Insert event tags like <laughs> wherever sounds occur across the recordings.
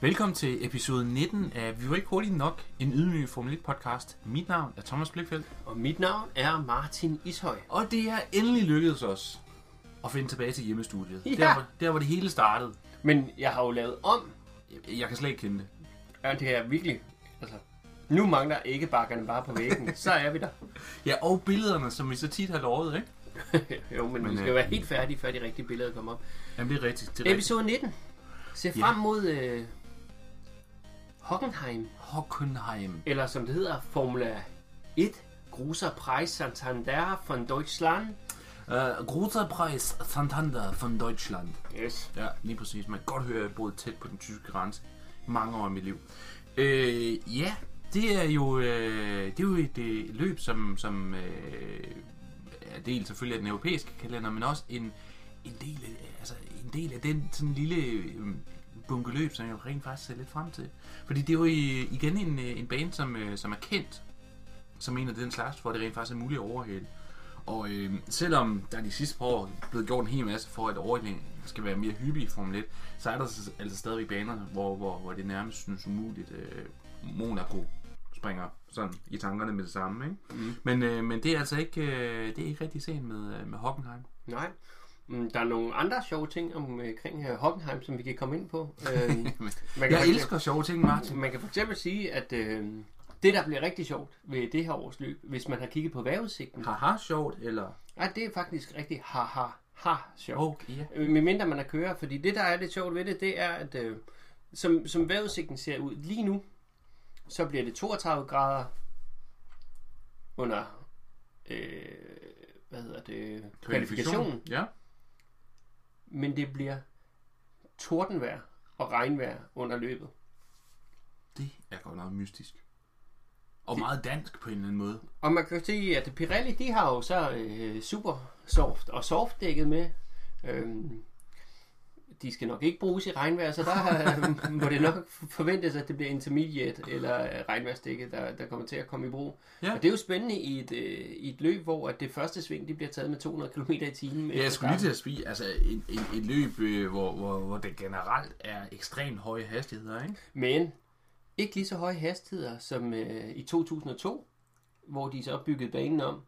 Velkommen til episode 19 af Vi var ikke hurtigt nok, en ydmyg Formel 1 podcast. Mit navn er Thomas Blikfeldt, Og mit navn er Martin Ishøj. og det er endelig lykkedes os at finde tilbage til hjemmestudiet. Ja. Der, hvor- der hvor det hele startede. Men jeg har jo lavet om. Jeg, jeg kan slet ikke kende det. Ja, det er virkelig... Altså, nu mangler ikke bakkerne bare på væggen. <laughs> Så er vi der. Ja, og billederne, som vi så tit har lovet, ikke? <laughs> jo, men, Men, vi skal øh, være helt færdige, før de rigtige billeder kommer op. Jamen, det er rigtigt. Det er. Episode 19. Se Ja. frem mod øh, Hockenheim. Hockenheim. Eller som det hedder, Formula 1. Gruser Preis Santander von Deutschland. Uh, Großer Preis Santander von Deutschland. Yes. Ja, lige præcis. Man kan godt høre, at jeg boede tæt på den tyske grænse mange år i mit liv. Øh, ja, det er jo, øh, det er jo et, øh, løb, som, som øh, er del selvfølgelig af den europæiske kalender, men også en, en, del, af, altså, en del af den sådan lille øh, bunke løb, som jeg rent faktisk ser lidt frem til. Fordi det er jo igen en, øh, en bane, som, øh, som er kendt som en af den slags, hvor det rent faktisk er muligt at overhale. Og øh, selvom der de sidste par år blevet gjort en hel masse for, at overhælingen skal være mere hyppig i Formel 1, så er der så- altså stadigvæk baner, hvor, hvor, hvor det nærmest synes umuligt. Øh, Monaco springer sådan i tankerne med det samme. Ikke? Mm. Men, øh, men det er altså ikke, øh, det er ikke rigtig sen med, øh, med Hockenheim. Nej. Mm, Der er nogle andre sjove ting omkring øh, Hockenheim, som vi kan komme ind på. <laughs> Øh, man kan Jeg for elsker sjove ting, Martin. Man kan for eksempel sige, at øh, det, der bliver rigtig sjovt ved det her års løb, hvis man har kigget på vejrudsigten, Haha, sjovt, eller... ja, det er faktisk rigtig ha-ha, ha sjovt. Okay. Øh, Med mindre man er kører, fordi det, der er lidt sjovt ved det, det er, at øh, som, som vejrudsigten ser ud lige nu, så bliver det 32 grader under, øh, hvad hedder det, kvalifikationen, Ja. Men det bliver tordenvejr og regnvejr under løbet. Det er godt nok mystisk. Og meget dansk på en eller anden måde. Og man kan jo sige, at Pirelli, de har jo så øh, super soft og soft dækket med. Øhm, de skal nok ikke bruges i regnvejr, så der <laughs> må det nok forventes, at det bliver intermediate eller øh, regnværsdækket, der, der kommer til at komme i brug. Ja. Og det er jo spændende i et, øh, i et løb, hvor at det første sving de bliver taget med 200 km i timen. Ja, jeg skulle lige til at sige, altså et, et, et løb, øh, hvor, hvor, hvor det generelt er ekstremt høje hastigheder, ikke? Men ikke lige så høje hastigheder som øh, i 2002, hvor de så byggede banen om.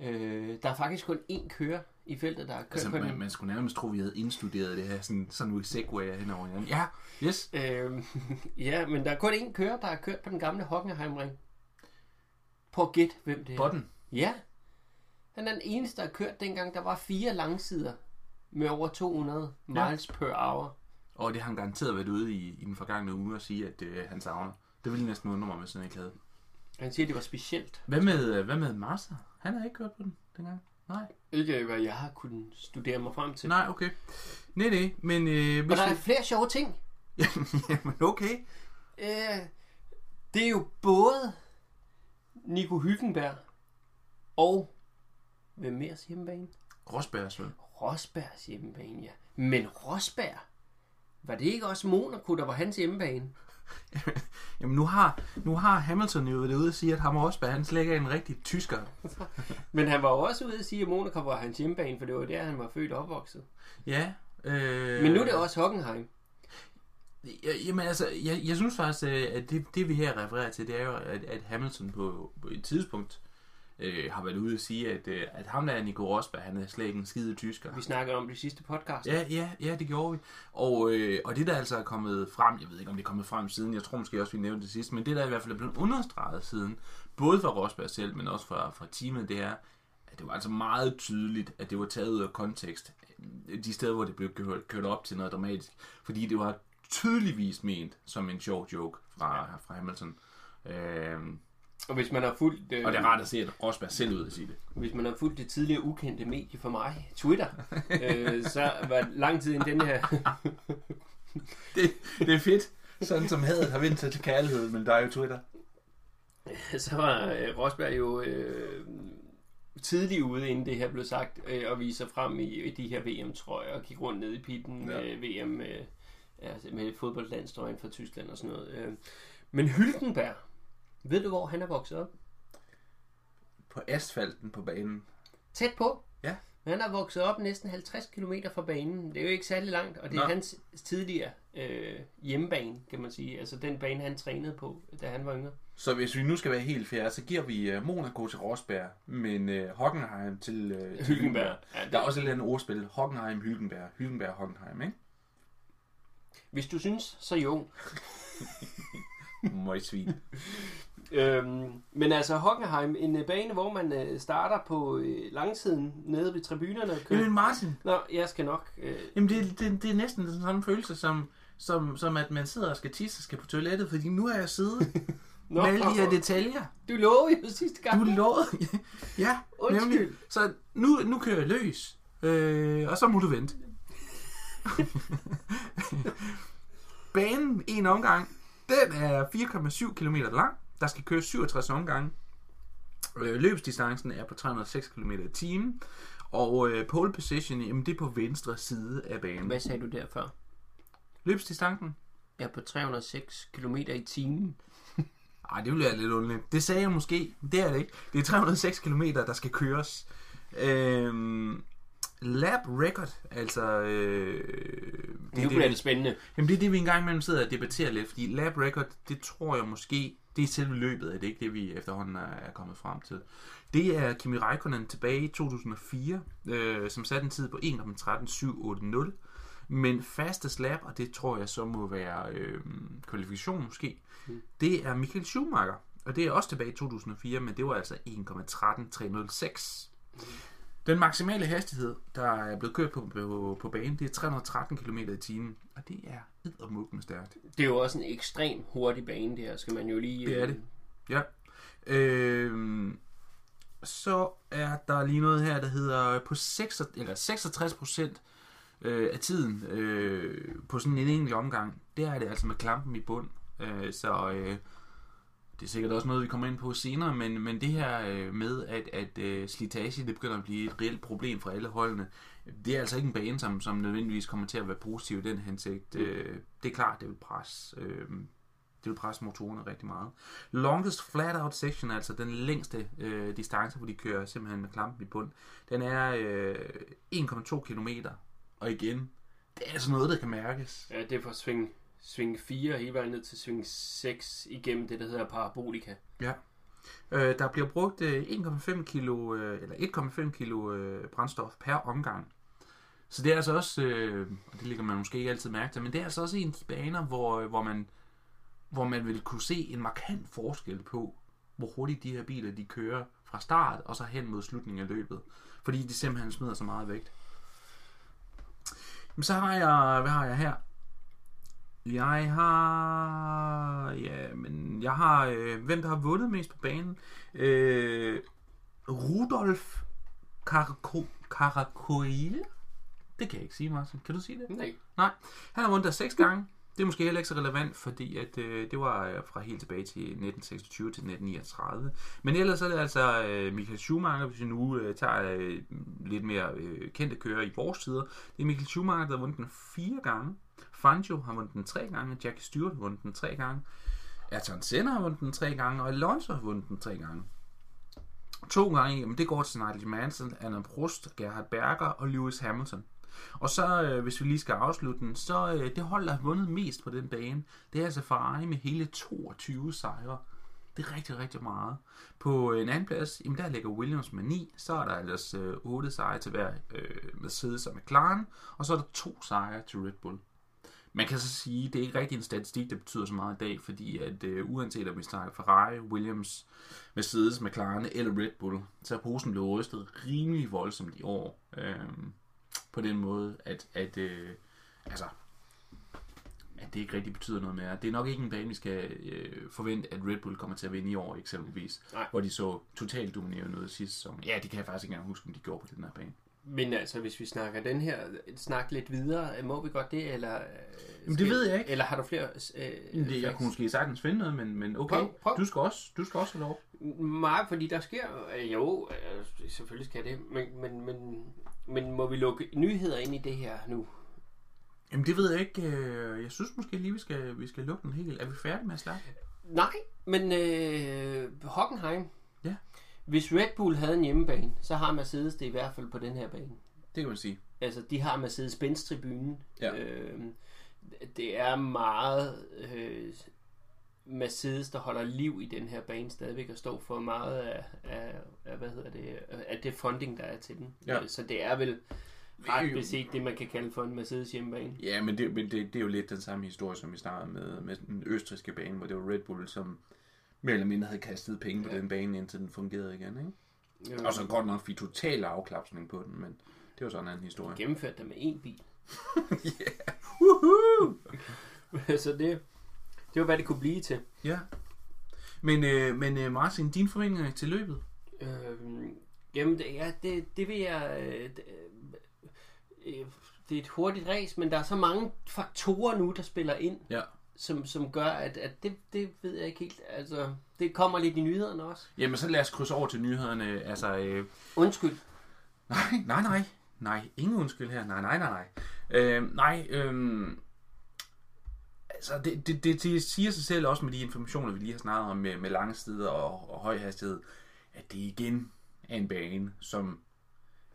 Øh, der er faktisk kun én kører i feltet, der har kørt Altså, på man, den. man skulle nærmest tro, vi havde indstuderet det her, sådan, sådan nogle segwayer hen over hinanden. Ja, yes. Øh, <laughs> ja, men der er kun én kører, der har kørt på den gamle Hockenheimring. Prøv at gætte, hvem det er. Botten. Ja. Han er den eneste, der har kørt dengang, der var fire langsider med over 200 miles per hour. Og det har han garanteret været ude i, i den forgangne uge og sige, at øh, han savner. Det ville næsten undre mig, hvis han ikke havde. Han siger, det var specielt. Hvad med, øh, hvad med Martha? Han har ikke kørt på den dengang. Nej. Ikke hvad jeg har kunnet studere mig frem til. Nej, okay. Nej, nej, men øh, Og hvis der er vi... flere sjove ting. <laughs> Jamen, okay. Øh, det er jo både Nico Hylkenberg og hvem mere hjemmebane? Rosbergs, vel? Rosbergs hjemmebane, ja. Men Rosberg, var det ikke også Monaco, der var hans hjemmebane? <laughs> Jamen, nu har, nu har Hamilton jo været ude og sige, at ham og Rosberg, han slet ikke er en rigtig tysker. <laughs> Men han var også ude at sige, at Monaco var hans hjemmebane, for det var der, han var født og opvokset. Ja. Øh, Men nu er det også Hockenheim. Ja, Jamen altså, jeg, jeg synes faktisk, øh, at det, det vi her refererer til, det er jo, at, at Hamilton på, på et tidspunkt øh, har været ude og sige, at, øh, at ham der er Nico Rosberg, han er slet ikke en skide tysker. Vi snakkede om det sidste podcast. Ja, ja, ja, det gjorde vi. Og, øh, og det der altså er kommet frem, jeg ved ikke om det er kommet frem siden, jeg tror måske også vi nævnte det sidst, men det der i hvert fald er blevet understreget siden, både fra Rosberg selv, men også fra, fra teamet, det er, at det var altså meget tydeligt, at det var taget ud af kontekst, øh, de steder, hvor det blev kørt, kørt op til noget dramatisk, fordi det var tydeligvis ment som en sjov joke fra, fra Hamilton. Øhm, Og hvis man har fulgt, øh, og det er rart at se, at Rosberg selv ud at sige det. hvis man har fulgt det tidligere ukendte medie for mig, Twitter, <laughs> øh, så var det lang tid inden den her... <laughs> det. Det er fedt, sådan som hadet har vendt sig til kærlighed, men der er jo Twitter. <laughs> så var øh, Rosberg jo øh, tidligt ude, inden det her blev sagt, øh, og vise sig frem i, i de her VM-trøjer, og gik rundt ned i pitten med Ja. VM, øh, altså med fodboldlandstrøjen fra Tyskland og sådan noget. Øh. Men Hylkenberg, ved du, hvor han er vokset op? På asfalten på banen. Tæt på. Ja. Han har vokset op næsten 50 km fra banen. Det er jo ikke særlig langt, og det er Nå. hans tidligere øh, hjemmebane, kan man sige. Altså den bane, han trænede på, da han var yngre. Så hvis vi nu skal være helt fair, så giver vi uh, Monaco til Rosberg, men uh, Hockenheim til, uh, til Hülkenberg. Ja, det, Der er også et eller andet ordspil. Hockenheim, Hülkenberg. Hülkenberg, Hockenheim, ikke? Hvis du synes, så jo. <laughs> Møgsvin. Øhm, men altså Hockenheim, en øh, bane, hvor man øh, starter på øh, langsiden nede ved tribunerne. og kører- Jamen Martin, Nå, jeg skal nok... Øh, jamen det, det, det er næsten den samme følelse, som, som, som at man sidder og skal tisse og skal på toilettet, fordi nu er jeg siddet <laughs> Nå, med alle de her detaljer. du lovede jo sidste gang. Du lovede. ja, Undskyld. nemlig. Så nu, nu kører jeg løs, øh, og så må du vente. <laughs> Banen, en omgang, den er 4,7 km lang. Der skal køres 67 omgange. Øh, løbsdistancen er på 306 km i timen. Og øh, pole position, jamen det er på venstre side af banen. Hvad sagde du der før? Løbsdistancen? Er på 306 km i timen. <laughs> Ej, det ville være lidt underligt. Det sagde jeg måske. Det er det ikke. Det er 306 km, der skal køres. Øhm, lap record, altså... Øh, Det nu bliver det spændende. Jamen det er det, vi engang imellem sidder og debatterer lidt, fordi lap record, det tror jeg måske, det er selve løbet, er det ikke det, vi efterhånden er kommet frem til. Det er Kimi Räikkönen tilbage i 2004, øh, som satte en tid på 1.13.780, men fastest lap, og det tror jeg så må være øh, kvalifikation måske, det er Michael Schumacher, og det er også tilbage i 2004, men det var altså 1,13306. Den maksimale hastighed, der er blevet kørt på, på, på banen, det er 313 km i timen, og det er eddermukkende stærkt. Det er jo også en ekstrem hurtig bane, det her, skal man jo lige... Det er øh, det. Ja. Øhm, så er der lige noget her, der hedder på 6, eller 66 procent øh, af tiden øh, på sådan en enkelt omgang, der er det altså med klampen i bund. Øh, så øh, det er sikkert også noget, vi kommer ind på senere, men, men det her øh, med, at, at øh, slitage det begynder at blive et reelt problem for alle holdene, det er altså ikke en bane, som, som nødvendigvis kommer til at være positiv i den hensigt. Øh, det er klart, det vil presse, øh, det vil presse motorerne rigtig meget. Longest flat out section, altså den længste øh, distance, hvor de kører simpelthen med klampen i bund, den er øh, 1,2 km. Og igen, det er altså noget, der kan mærkes. Ja, det er fra sving, sving 4 hele vejen ned til sving 6 igennem det, der hedder parabolika. Ja. Øh, der bliver brugt øh, 1,5 kilo, øh, eller 1,5 kilo øh, brændstof per omgang. Så det er altså også, øh, og det ligger man måske ikke altid mærke til, men det er altså også en af de baner, hvor, øh, hvor, man, hvor man vil kunne se en markant forskel på, hvor hurtigt de her biler de kører fra start og så hen mod slutningen af løbet. Fordi de simpelthen smider så meget vægt. Men så har jeg, hvad har jeg her? Jeg har... Ja, men jeg har... Øh, hvem der har vundet mest på banen? Øh, Rudolf. Caracoil? Det kan jeg ikke sige, Martin. Kan du sige det? Nej. Nej. Han har vundet der seks gange. Det er måske heller ikke så relevant, fordi at, øh, det var øh, fra helt tilbage til 1926 til 1939. Men ellers er det altså øh, Michael Schumacher, hvis vi nu øh, tager øh, lidt mere øh, kendte kører i vores tider. Det er Michael Schumacher, der har vundet den fire gange. Fangio har vundet den tre gange. Jackie Stewart har vundet den tre gange. Ayrton Senna har vundet den tre gange. Og Alonso har vundet den tre gange. To gange, jamen det går til Nigel Mansell, Anna Prost, Gerhard Berger og Lewis Hamilton. Og så, øh, hvis vi lige skal afslutte den, så øh, det hold, der har vundet mest på den bane, det er altså Ferrari med hele 22 sejre. Det er rigtig, rigtig meget. På øh, en anden plads, jamen der ligger Williams med 9, så er der ellers øh, 8 sejre til hver øh, Mercedes og McLaren, og så er der to sejre til Red Bull. Man kan så sige, det er ikke rigtig en statistik, der betyder så meget i dag, fordi at øh, uanset om vi snakker Ferrari, Williams, Mercedes, McLaren eller Red Bull, så er posen blevet rystet rimelig voldsomt i år. Øh, på den måde, at, at øh, altså, at det ikke rigtig betyder noget mere. Det er nok ikke en bane, vi skal øh, forvente, at Red Bull kommer til at vinde i år, eksempelvis. Nej. Hvor de så totalt dominerende ud sidste sæson. Ja, det kan jeg faktisk ikke engang huske, om de gjorde på den her bane. Men altså, hvis vi snakker den her, snak lidt videre, må vi godt det, eller... øh, Jamen, det skal- ved jeg ikke. Eller har du flere... Øh, Det, jeg kunne måske sagtens finde noget, men, men okay, Prøv, prøv. Du, skal også, du skal også have lov. Meget, fordi der sker... Øh, jo, øh, selvfølgelig skal det, men, men, men, men må vi lukke nyheder ind i det her nu? Jamen det ved jeg ikke. øh, Jeg synes måske lige, vi skal, vi skal lukke den helt. Er vi færdige med at snakke? Nej, men øh, Hockenheim. Hvis Red Bull havde en hjemmebane, så har Mercedes det i hvert fald på den her bane. Det kan man sige. Altså, de har Mercedes-Benz-tribunen. Ja. Øh, det er meget øh, Mercedes, der holder liv i den her bane stadigvæk og står for meget af, af, af hvad hedder det, af det funding, der er til den. Ja. Øh, Så det er vel ret beset det, man kan kalde for en Mercedes hjemmebane. Ja, men, det, men det, det er jo lidt den samme historie, som vi snakkede med, med den østriske bane, hvor det var Red Bull, som mere eller mindre havde kastet penge på Ja. den bane, indtil den fungerede igen. Ikke? Øh, Og så godt nok fik total afklapsning på den, men det var sådan en anden historie. gennemført det med én bil. <laughs> yeah. Woohoo! <laughs> så det, det var, hvad det kunne blive til. Ja. Men, øh, men øh, Martin, dine forventninger til løbet? Øh, jamen, det, ja, det, det vil jeg... Øh, det, øh, det er et hurtigt race, men der er så mange faktorer nu, der spiller ind, Ja. Som, som gør, at, at det, det ved jeg ikke helt. Altså, det kommer lidt i nyhederne også. Jamen, så lad os krydse over til nyhederne. Altså, øh, Undskyld. nej, nej, nej. Nej, ingen undskyld her. Nej, nej, nej, nej. Øh, nej, øh, altså, det, det, det, det siger sig selv også med de informationer, vi lige har snakket om med, med lange steder og, og høj hastighed, at det igen er en bane, som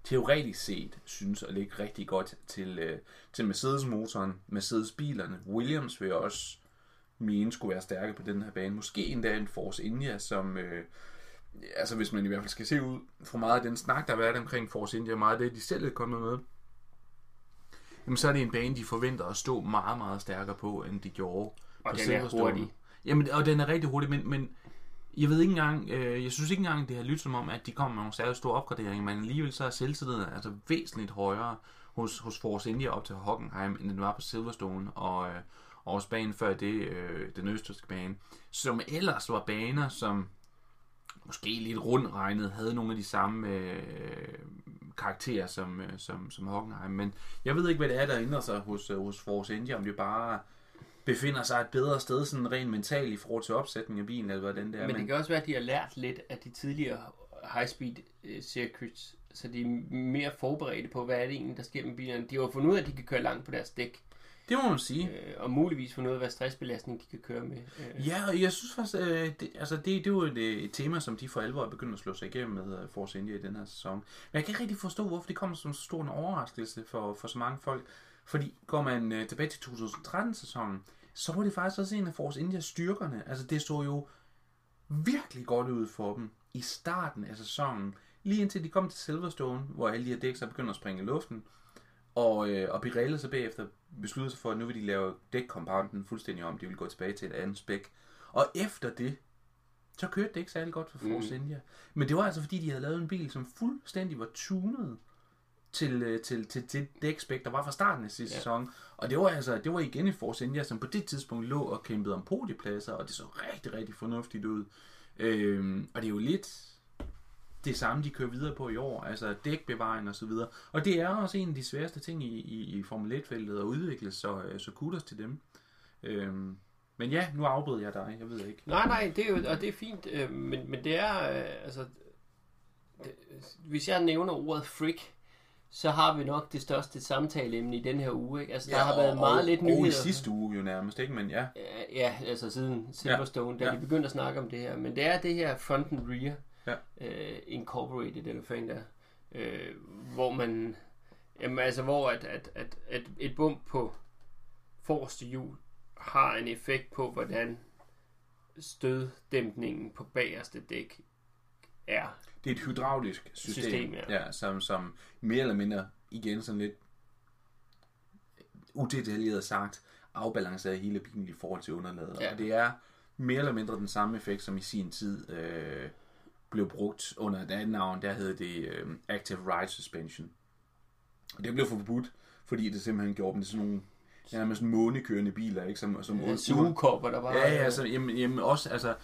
teoretisk set synes at ligge rigtig godt til, øh, til Mercedes-motoren, Mercedes-bilerne. Williams vil også mene skulle være stærke på den her bane. Måske endda en Force India, som... Øh, altså hvis man i hvert fald skal se ud fra meget af den snak, der har været omkring Force India, meget af det, de selv er kommet med, jamen så er det en bane, de forventer at stå meget, meget stærkere på, end de gjorde Og på den er hurtig. Jamen, og den er rigtig hurtig, men, men jeg ved ikke engang, øh, jeg synes ikke engang, det har lyttet som om, at de kommer med nogle særlig store opgraderinger, men alligevel så er selvtilliden altså væsentligt højere hos, hos Force India op til Hockenheim, end den var på Silverstone, og, øh, og også banen før det, øh, den østrigske bane, som ellers var baner, som måske lidt rundt regnet havde nogle af de samme øh, karakterer som, øh, som, som Hockenheim, men jeg ved ikke, hvad det er, der ændrer sig hos, øh, hos Force India, om det bare befinder sig et bedre sted, sådan rent mentalt i forhold til opsætningen af bilen, eller hvordan det er. Men det kan også være, at de har lært lidt af de tidligere high-speed øh, circuits, så de er mere forberedte på, hvad er det egentlig, der sker med bilerne. De har jo fundet ud af, at de kan køre langt på deres dæk, det må man sige. øh, og muligvis fundet ud af, hvad stressbelastning de kan køre med. Øh, Ja, og jeg synes faktisk, øh, det, altså det, det er jo et, øh, et tema, som de for alvor er begyndt at slå sig igennem med uh, Force India i den her sæson. Men jeg kan ikke rigtig forstå, hvorfor det kommer som så stor en overraskelse for, for så mange folk. Fordi går man uh, tilbage til 2013-sæsonen, så var det faktisk også en af Force Indias styrkerne. Altså det så jo virkelig godt ud for dem i starten af sæsonen. Lige indtil de kom til Silverstone, hvor alle de her dæk så begynder at springe i luften. Og, øh, og Pirelli så bagefter besluttede sig for, at nu vil de lave dækkompounden fuldstændig om. De vil gå tilbage til et andet spæk. Og efter det, så kørte det ikke særlig godt for Force mm. India. Men det var altså fordi, de havde lavet en bil, som fuldstændig var tunet til, øh, til, til, til dækspæk, der var fra starten af sidste Ja. sæson. Og det var altså, det var igen i Force India, som på det tidspunkt lå og kæmpede om podiepladser, og det så rigtig, rigtig fornuftigt ud. Øhm, og det er jo lidt det samme, de kører videre på i år, altså dækbevaring og så videre. Og det er også en af de sværeste ting i, i, i Formel 1-feltet at udvikle, så, øh, så kudos til dem. Øhm, men ja, nu afbryder jeg dig, jeg ved ikke. Nej, nej, det er jo, og det er fint, øh, men, men det er, øh, altså, det, hvis jeg nævner ordet freak, så har vi nok det største samtaleemne i den her uge, ikke? Altså, der har været meget og, lidt Og nyheder. i sidste uge jo nærmest, ikke? Men ja, Ja, Ja, altså siden Silverstone, ja. da Ja. de begyndte at snakke om det her. Men det er det her front and rear Ja. øh, incorporated, eller hvad der, øh, hvor man, jamen altså hvor at, at, at, at et bump på forreste hjul har en effekt på, hvordan støddæmpningen på bagerste dæk er. det er et hydraulisk system, System, ja. ja, som, som mere eller mindre, igen sådan lidt udetaljeret sagt, afbalancerer hele bilen i forhold til underlaget. Ja. Og det er mere eller mindre den samme effekt, som i sin tid øh, blev brugt under et andet navn. Der hed det øh, Active Ride Suspension. Og det blev forbudt, fordi det simpelthen gjorde dem til sådan nogle ja, med sådan månekørende biler, ikke? Som, som En sugekopper, der bare... Ja, ja, altså, jamen, jamen også, altså,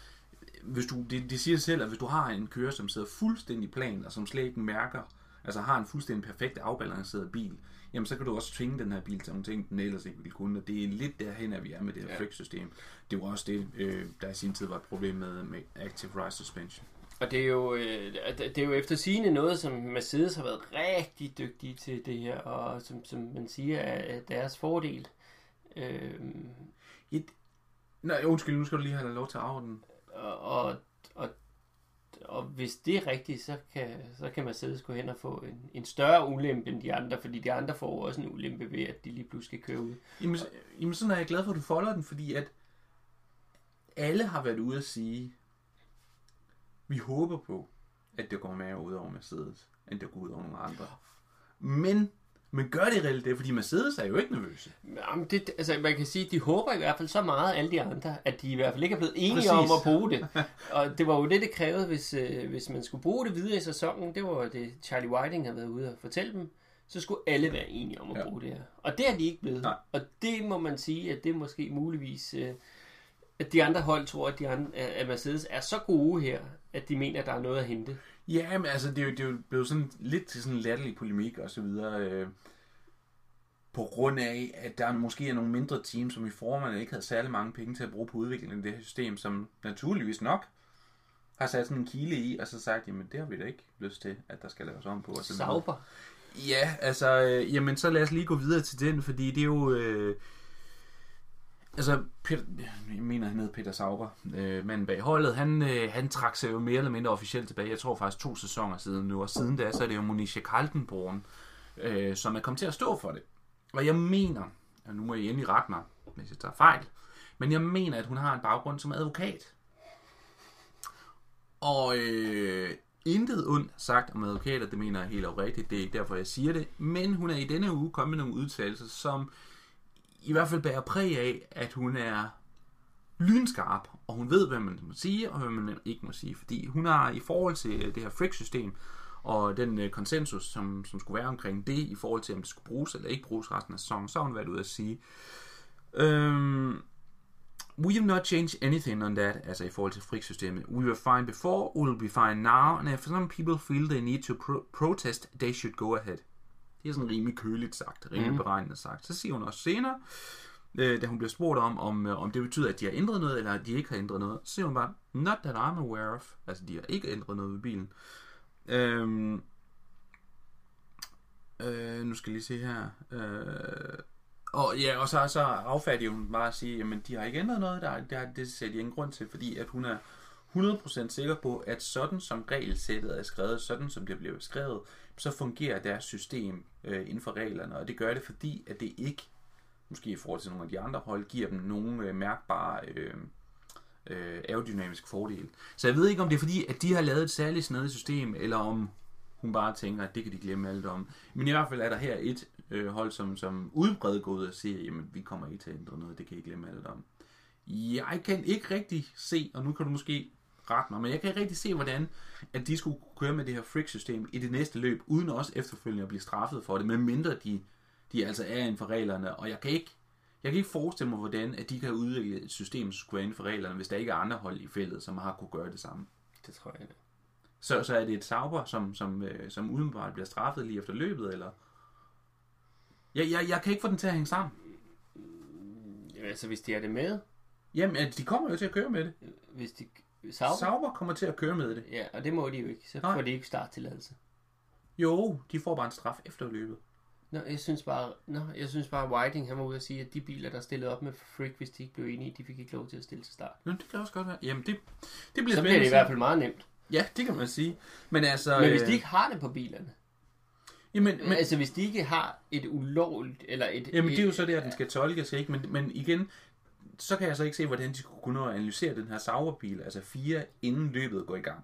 hvis du, det, det siger sig selv, at hvis du har en kører, som sidder fuldstændig plan, og som slet ikke mærker, altså har en fuldstændig perfekt afbalanceret bil, jamen så kan du også tvinge den her bil til nogle ting, den ellers ikke ville kunne, og det er lidt derhen, at vi er med det her Ja. frygt-system. Det var også det, øh, der i sin tid var et problem med, med Active Ride Suspension. Og det er jo, øh, det er jo efter sigende noget, som Mercedes har været rigtig dygtige til det her, og som, som man siger er er deres fordel. Øh, Nej, undskyld, nu skal du lige have lov til at afrunde. og, og, og og hvis det er rigtigt, så kan, så kan Mercedes gå hen og få en, en større ulempe end de andre, fordi de andre får også en ulempe ved, at de lige pludselig skal køre ud. Jamen, jamen sådan er jeg glad for, at du folder den, fordi at alle har været ude at sige, vi håber på, at det går mere ud over Mercedes, end det går ud over nogle andre. Men, men gør det reelt det, fordi Mercedes er jo ikke nervøse. Jamen, det, altså, man kan sige, de håber i hvert fald så meget, alle de andre, at de i hvert fald ikke er blevet enige Præcis. om at bruge det. <laughs> Og det var jo det, det krævede, hvis, øh, hvis man skulle bruge det videre i sæsonen. Det var det, Charlie Whiting havde været ude og fortælle dem. Så skulle alle være enige om at Ja. bruge det her. Og det er de ikke blevet. Nej. Og det må man sige, at det måske muligvis... Øh, at de andre hold tror, at, de andre, at Mercedes er så gode her, at de mener, at der er noget at hente. Ja, men altså, det er jo, det er jo blevet sådan lidt til sådan en latterlig polemik og så videre. Øh, på grund af, at der måske er nogle mindre teams, som i formen ikke havde særlig mange penge til at bruge på udviklingen af det her system, som naturligvis nok har sat sådan en kile i, og så sagt, jamen det har vi da ikke lyst til, at der skal laves om på. Og så. Sauber. Ja, altså, øh, jamen så lad os lige gå videre til den, fordi det er jo... Øh, altså, Peter, jeg mener, han hed Peter Sauber, øh, manden bag holdet, han, øh, han trak sig jo mere eller mindre officielt tilbage. Jeg tror faktisk to sæsoner siden nu, og siden da, så er det jo Monisha Kaltenborn, øh, som er kommet til at stå for det. Og jeg mener, og nu må I endelig rette mig, hvis jeg tager fejl, men jeg mener, at hun har en baggrund som advokat. Og øh, intet ondt sagt om advokater, det mener jeg helt oprigtigt, det er ikke derfor, jeg siger det. Men hun er i denne uge kommet med nogle udtalelser, som i hvert fald bærer præg af, at hun er lynskarp, og hun ved, hvad man må sige, og hvad man ikke må sige. Fordi hun har i forhold til det her Frick-system, og den øh, konsensus, som, som skulle være omkring det, i forhold til, om det skulle bruges eller ikke bruges resten af sæsonen, så har hun været ude at sige, øhm, We have not changed anything on that, altså i forhold til Frick-systemet. We were fine before, we will be fine now, and if some people feel they need to pro- protest, they should go ahead. Det er sådan rimelig køligt sagt, rimelig mm. beregnende sagt. Så siger hun også senere, øh, da hun bliver spurgt om, om, øh, om det betyder, at de har ændret noget, eller at de ikke har ændret noget, så siger hun bare, not that I'm aware of. Altså, de har ikke ændret noget ved bilen. Øhm, øh, nu skal jeg lige se her. Øh, og ja, og så, så affærdiger hun bare at sige, jamen de har ikke ændret noget, der, der, det ser de ingen grund til, fordi at hun er 100% sikker på, at sådan som regelsættet er skrevet, sådan som det bliver beskrevet, så fungerer deres system øh, inden for reglerne, og det gør det, fordi at det ikke, måske i forhold til nogle af de andre hold, giver dem nogen øh, mærkbare øh, øh, aerodynamisk fordel. Så jeg ved ikke, om det er fordi, at de har lavet et særligt snedigt system, eller om hun bare tænker, at det kan de glemme alt om. Men i hvert fald er der her et øh, hold, som, som udbredt går ud og siger, jamen vi kommer ikke til at ændre noget, det kan I glemme alt om. Jeg kan ikke rigtig se, og nu kan du måske rette mig, men jeg kan ikke rigtig se, hvordan at de skulle køre med det her Frick-system i det næste løb, uden også efterfølgende at blive straffet for det, medmindre de, de altså er inden for reglerne, og jeg kan ikke jeg kan ikke forestille mig, hvordan at de kan udvikle et system, som skulle være inden for reglerne, hvis der ikke er andre hold i feltet, som har kunne gøre det samme. Det tror jeg. Så, så er det et Sauber, som, som, øh, som udenbart bliver straffet lige efter løbet, eller? Jeg, jeg, jeg kan ikke få den til at hænge sammen. Altså, hvis de er det med, Jamen, at de kommer jo til at køre med det. hvis de... Sauber? Sauber kommer til at køre med det. Ja, og det må de jo ikke. Så Nej. får de ikke starttilladelse. Jo, de får bare en straf efter løbet. Nå, jeg synes bare, nå, jeg synes bare, Whiting han var ude at sige, at de biler, der stillede op med Frick, hvis de ikke blev enige, de fik ikke lov til at stille til start. Nå, det kan også godt være. Jamen, det, det bliver Så bliver det i at hvert fald meget nemt. Ja, det kan man sige. Men altså... Men hvis øh, de ikke har det på bilerne, Jamen, men, altså hvis de ikke har et ulovligt, eller et... Jamen, det er jo så der, den skal tolkes, ikke? Men, men igen, så kan jeg så ikke se, hvordan de skulle kunne analysere den her Sauberbil, altså fire, inden løbet går i gang.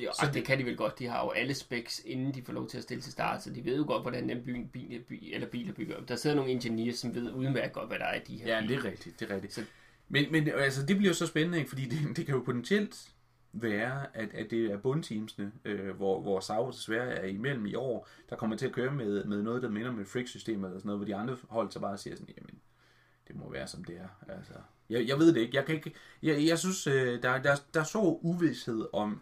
Ja, så så det kan de vel godt. De har jo alle specs, inden de får lov til at stille til start, så de ved jo godt, hvordan den by, bil, by, eller biler bygger op. Der sidder nogle ingeniører, som ved udmærket godt, hvad der er i de her Ja, det biler. er rigtigt, det er rigtigt. Så- Men, men altså, det bliver jo så spændende, ikke? Fordi det, det kan jo potentielt være, at, at det er bundteamsene, øh, hvor, hvor Sauber desværre er imellem i år, der kommer til at køre med, med noget, der minder om et frick-system eller sådan noget, hvor de andre hold så bare siger sådan, jamen, det må være som det er. Altså, jeg, jeg ved det ikke. Jeg, kan ikke, jeg, jeg synes, øh, der, der, der er så uvidshed om,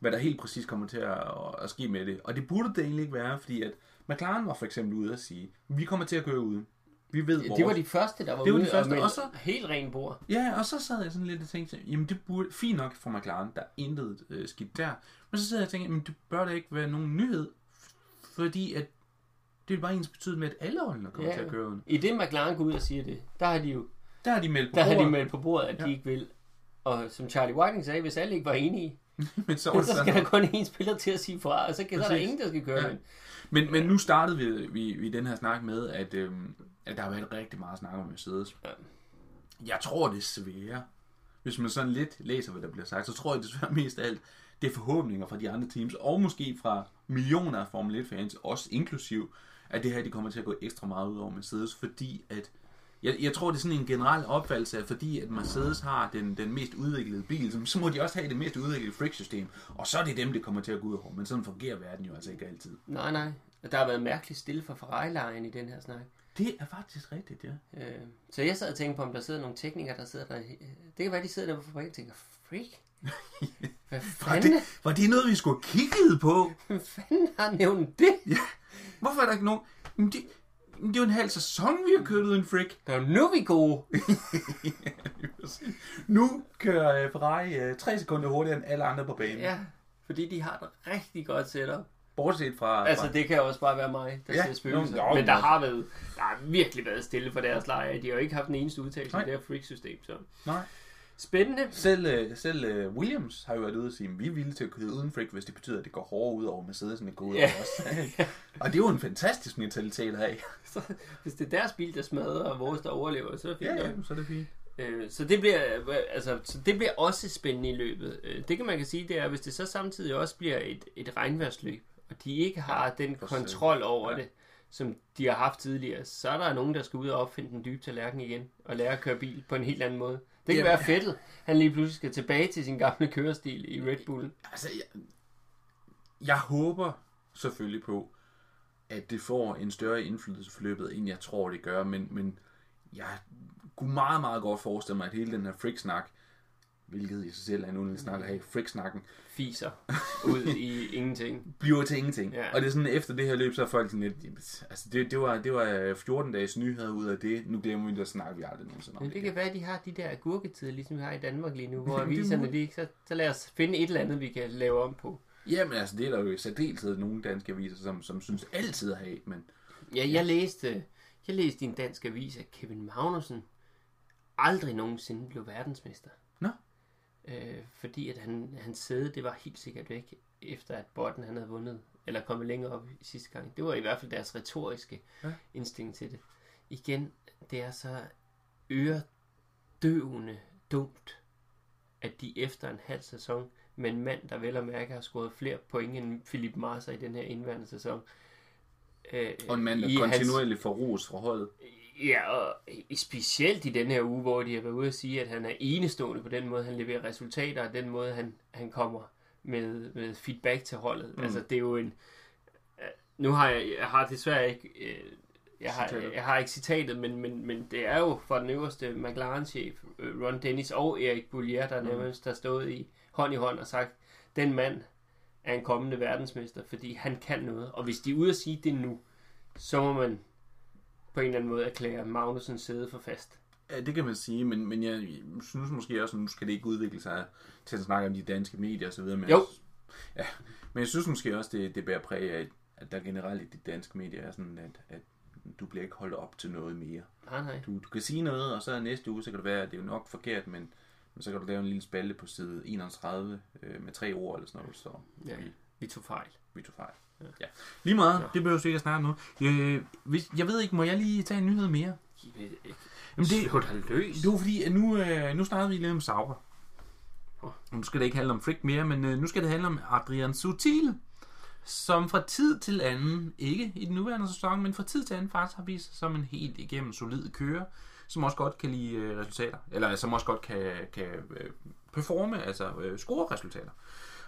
hvad der helt præcis kommer til at, at ske med det. Og det burde det egentlig ikke være, fordi at McLaren var for eksempel ude at sige, vi kommer til at køre ude. Vi ved, Ja, det var de første, der var Det var de ude første, og så- helt ren bord. Ja, og så sad jeg sådan lidt og tænkte, jamen det burde, fint nok for McLaren, der er intet øh, skidt der. Men så sidder jeg og tænker, jamen det bør da ikke være nogen nyhed, fordi at det er bare ens betydet med, at alle holdene kommer Ja. til at køre uden. I det McLaren går ud og siger det, der har de jo Der har de meldt på der har de bordet. meldt på bordet, at Ja. de ikke vil. Og som Charlie Whiting sagde, hvis alle ikke var enige, <laughs> men så, det så skal der kun én spiller til at sige fra, og så kan så er der ingen, der skal køre Ja. den. Men, men nu startede vi, vi, vi den her snak med, at, øhm, at der har været rigtig meget snak om Mercedes. Ja. Jeg tror desværre, hvis man sådan lidt læser, hvad der bliver sagt, så tror jeg desværre mest af alt, det er forhåbninger fra de andre teams, og måske fra millioner af Formel 1-fans, også inklusiv, at det her de kommer til at gå ekstra meget ud over Mercedes, fordi at jeg, jeg tror, det er sådan en generel opfattelse af, fordi at Mercedes har den, den mest udviklede bil, så- må de også have det mest udviklede friksystem, og så er det dem, det kommer til at gå ud over. Men sådan fungerer verden jo altså ikke altid. Nej, nej. Der har været mærkeligt stille for Ferrari-lejen i den her snak. Det er faktisk rigtigt, ja. Øh, så jeg sad og tænkte på, om der sidder nogle teknikere, der sidder der. Det kan være, de sidder der på fabrikken og tænker, freak? <laughs> Hvad Var fanden, det, var det noget, vi skulle have kigget på? hvad fanden har nævnt det? Hvorfor er der ikke nogen... Men det, men det er jo en halv sæson, vi har kørt ud en frik. Der er jo nu, vi er gode. <laughs> nu kører øh, Ferrari øh, 3 sekunder hurtigere end alle andre på banen. Ja, fordi de har et rigtig godt setup. Bortset fra... Altså, fra det kan også bare være mig, der Ja, ser spøgelser. jo, jo, Men der har været, der har virkelig været stille for deres leje. De har jo ikke haft en eneste udtalelse i det her freak-system. Så. Nej. Spændende. Selv, øh, selv øh, Williams har jo været ude og sige, at vi er villige til at køre uden frik, hvis det betyder, at det går hårdere ud over Mercedes, end det går ud over os. <laughs> og det er jo en fantastisk mentalitet at have. <laughs> Så, hvis det er deres bil, der smadrer, og vores, der overlever, så er det fint. Ja, ja, så er det fint. Øh, så det bliver, altså, så det bliver også spændende i løbet. Øh, Det kan man kan sige, det er, hvis det så samtidig også bliver et, et regnværsløb, og de ikke har ja, den kontrol over ja. det, som de har haft tidligere, så er der nogen, der skal ud og opfinde den dybe tallerken igen, og lære at køre bil på en helt anden måde. Det kan Jamen. være Fettel, han lige pludselig skal tilbage til sin gamle kørestil i Red Bull. Altså, jeg, jeg håber selvfølgelig på, at det får en større indflydelse for løbet, end jeg tror, det gør, men, men jeg kunne meget, meget godt forestille mig, at hele den her friksnak, hvilket i sig selv er en underlig snak at have, friksnakken, Fiser ud i <laughs> ingenting. bliver til ingenting. Ja. Og det er sådan, efter det her løb, så er folk sådan lidt, altså det, det, var, det var 14 dages nyheder ud af det, nu glemmer vi det, og snakker vi aldrig nogensinde om Men det. det kan være, at de har de der agurketider, ligesom vi har i Danmark lige nu, <laughs> hvor er aviserne, de, så, så lad os finde et eller andet, vi kan lave om på. Jamen altså, det er der jo særdeleshed nogle danske aviser, som, som synes altid at have, men Ja, jeg læste, jeg læste i en dansk avis, at Kevin Magnussen aldrig nogensinde blev verdensmester. Nå. Øh, fordi at han, hans sæde, det var helt sikkert væk, efter at Botten han havde vundet, eller kommet længere op i sidste gang. Det var i hvert fald deres retoriske Ja. instinkt til det. Igen, det er så øredøvende dumt, at de efter en halv sæson, med en mand, der vel og mærke har scoret flere point end Philip Massa i den her indværende sæson, øh, og en mand, der hans- kontinuerligt får ros fra holdet. Ja, og specielt i den her uge, hvor de har været ude at sige, at han er enestående på den måde, han leverer resultater, og den måde, han, han kommer med, med feedback til holdet. Mm. Altså, det er jo en... øh, Nu har jeg, jeg har desværre ikke... øh, Jeg har, Citatet. jeg har ikke citatet, men, men, men det er jo fra den øverste McLaren-chef, øh, Ron Dennis og Erik Boulier, der Mm. nærmest har stået i hånd i hånd og sagt, den mand er en kommende verdensmester, fordi han kan noget. Og hvis de er ude at sige det nu, så må man på en eller anden måde erklære Magnussen sæde for fast. Ja, det kan man sige, men, men jeg synes måske også, at nu skal det ikke udvikle sig til at snakke om de danske medier videre. Men Jo. Jeg, ja, men jeg synes måske også, det, det bærer præg af, at der generelt i de danske medier er sådan, at, at du bliver ikke holdt op til noget mere. Nej, nej. Du, du kan sige noget, og så næste uge, så kan det være, at det er jo nok forkert, men, men så kan du lave en lille spalte på side 31 øh, med tre ord eller sådan noget, så Ja. Vi tog fejl. vi tog fejl. Ja. ja. Lige meget, Ja. det behøver vi ikke at snakke nu. Øh, hvis, jeg ved ikke, må jeg lige tage en nyhed mere? Jamen, Jamen, det- Slå dig løs. Det var fordi, at nu, øh, nu startede vi lidt om Sauber. Åh. Nu skal det ikke handle om Frick mere, men øh, nu skal det handle om Adrian Sutil, som fra tid til anden, ikke i den nuværende sæson, men fra tid til anden faktisk har vist sig som en helt igennem solid kører, som også godt kan lide øh, resultater, eller som også godt kan, kan øh, performe, altså øh, score resultater.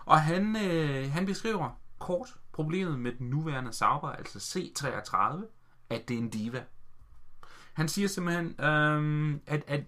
Og han, øh, han beskriver kort problemet med den nuværende Sauber, altså C33, at det er en diva. Han siger simpelthen, øh, at, at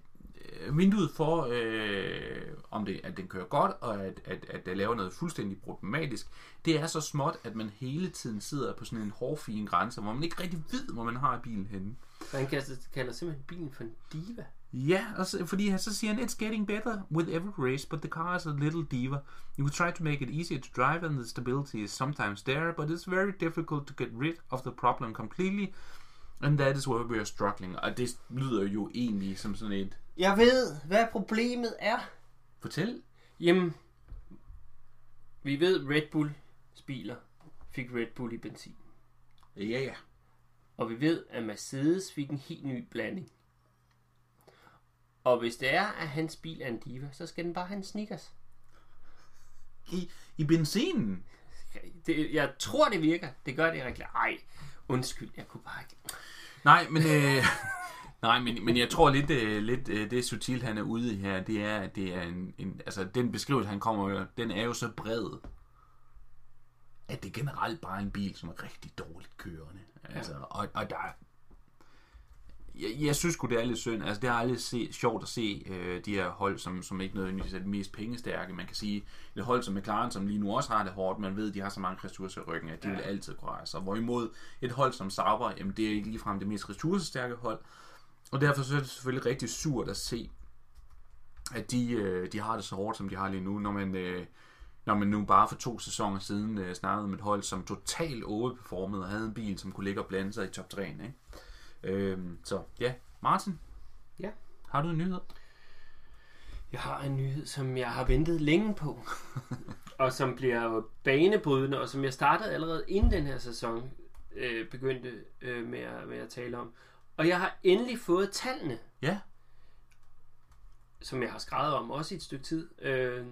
øh, vinduet for, øh, om det, at den kører godt, og at, at, at det laver noget fuldstændig problematisk, det er så småt, at man hele tiden sidder på sådan en hårfin grænse, hvor man ikke rigtig ved, hvor man har bilen henne. Så han kalder, kalder simpelthen bilen for en diva. Ja, og så, fordi han så siger han, it's getting better with every race, but the car is a little diva. You try to make it easier to drive and the stability is sometimes there, but it's very difficult to get rid of the problem completely, and that is where we are struggling. Og det lyder jo egentlig som sådan et, Jeg ved, hvad problemet er. fortæl, Jamen, Vi ved, Red Bull biler fik Red Bull i benzin. Ja, ja. Og vi ved, at Mercedes fik en helt ny blanding. Og hvis det er, at hans bil er en diva, så skal den bare have en Snickers. I, i benzinen? Det, jeg tror, det virker. Det gør det rigtig. Ej, undskyld, jeg kunne bare ikke. Nej, men... Øh, <laughs> nej, men, men jeg tror lidt, øh, lidt øh, det Sutil han er ude i her, det er, at det er en, en... Altså, den beskrivelse, han kommer med, den er jo så bred, at det er generelt bare en bil, som er rigtig dårligt kørende. Altså, ja. og, og der er, jeg, jeg synes sgu, det er lidt synd. Altså, det er aldrig se, sjovt at se øh, de her hold, som, som ikke nødvendigvis er de mest pengestærke. Man kan sige, et hold som McLaren, som lige nu også har det hårdt, man ved, de har så mange ressourcer i ryggen, at de ja. vil altid kunne rejse. Og hvorimod et hold som Sauber, jamen, det er ikke ligefrem det mest ressourcestærke hold. Og derfor så er det selvfølgelig rigtig surt at se, at de, øh, de har det så hårdt, som de har lige nu, når man... Øh, når man nu bare for to sæsoner siden øh, snakkede om et hold, som totalt overperformede og havde en bil, som kunne ligge og blande sig i top 3. Ikke? Øhm, så ja, Martin. Ja. Har du en nyhed? Jeg har en nyhed, som jeg har ventet længe på, <laughs> og som bliver banebrydende, og som jeg startede allerede inden den her sæson øh, begyndte øh, med, at, med at tale om. Og jeg har endelig fået tallene. Ja. Som jeg har skrevet om også i et stykke tid. Øh,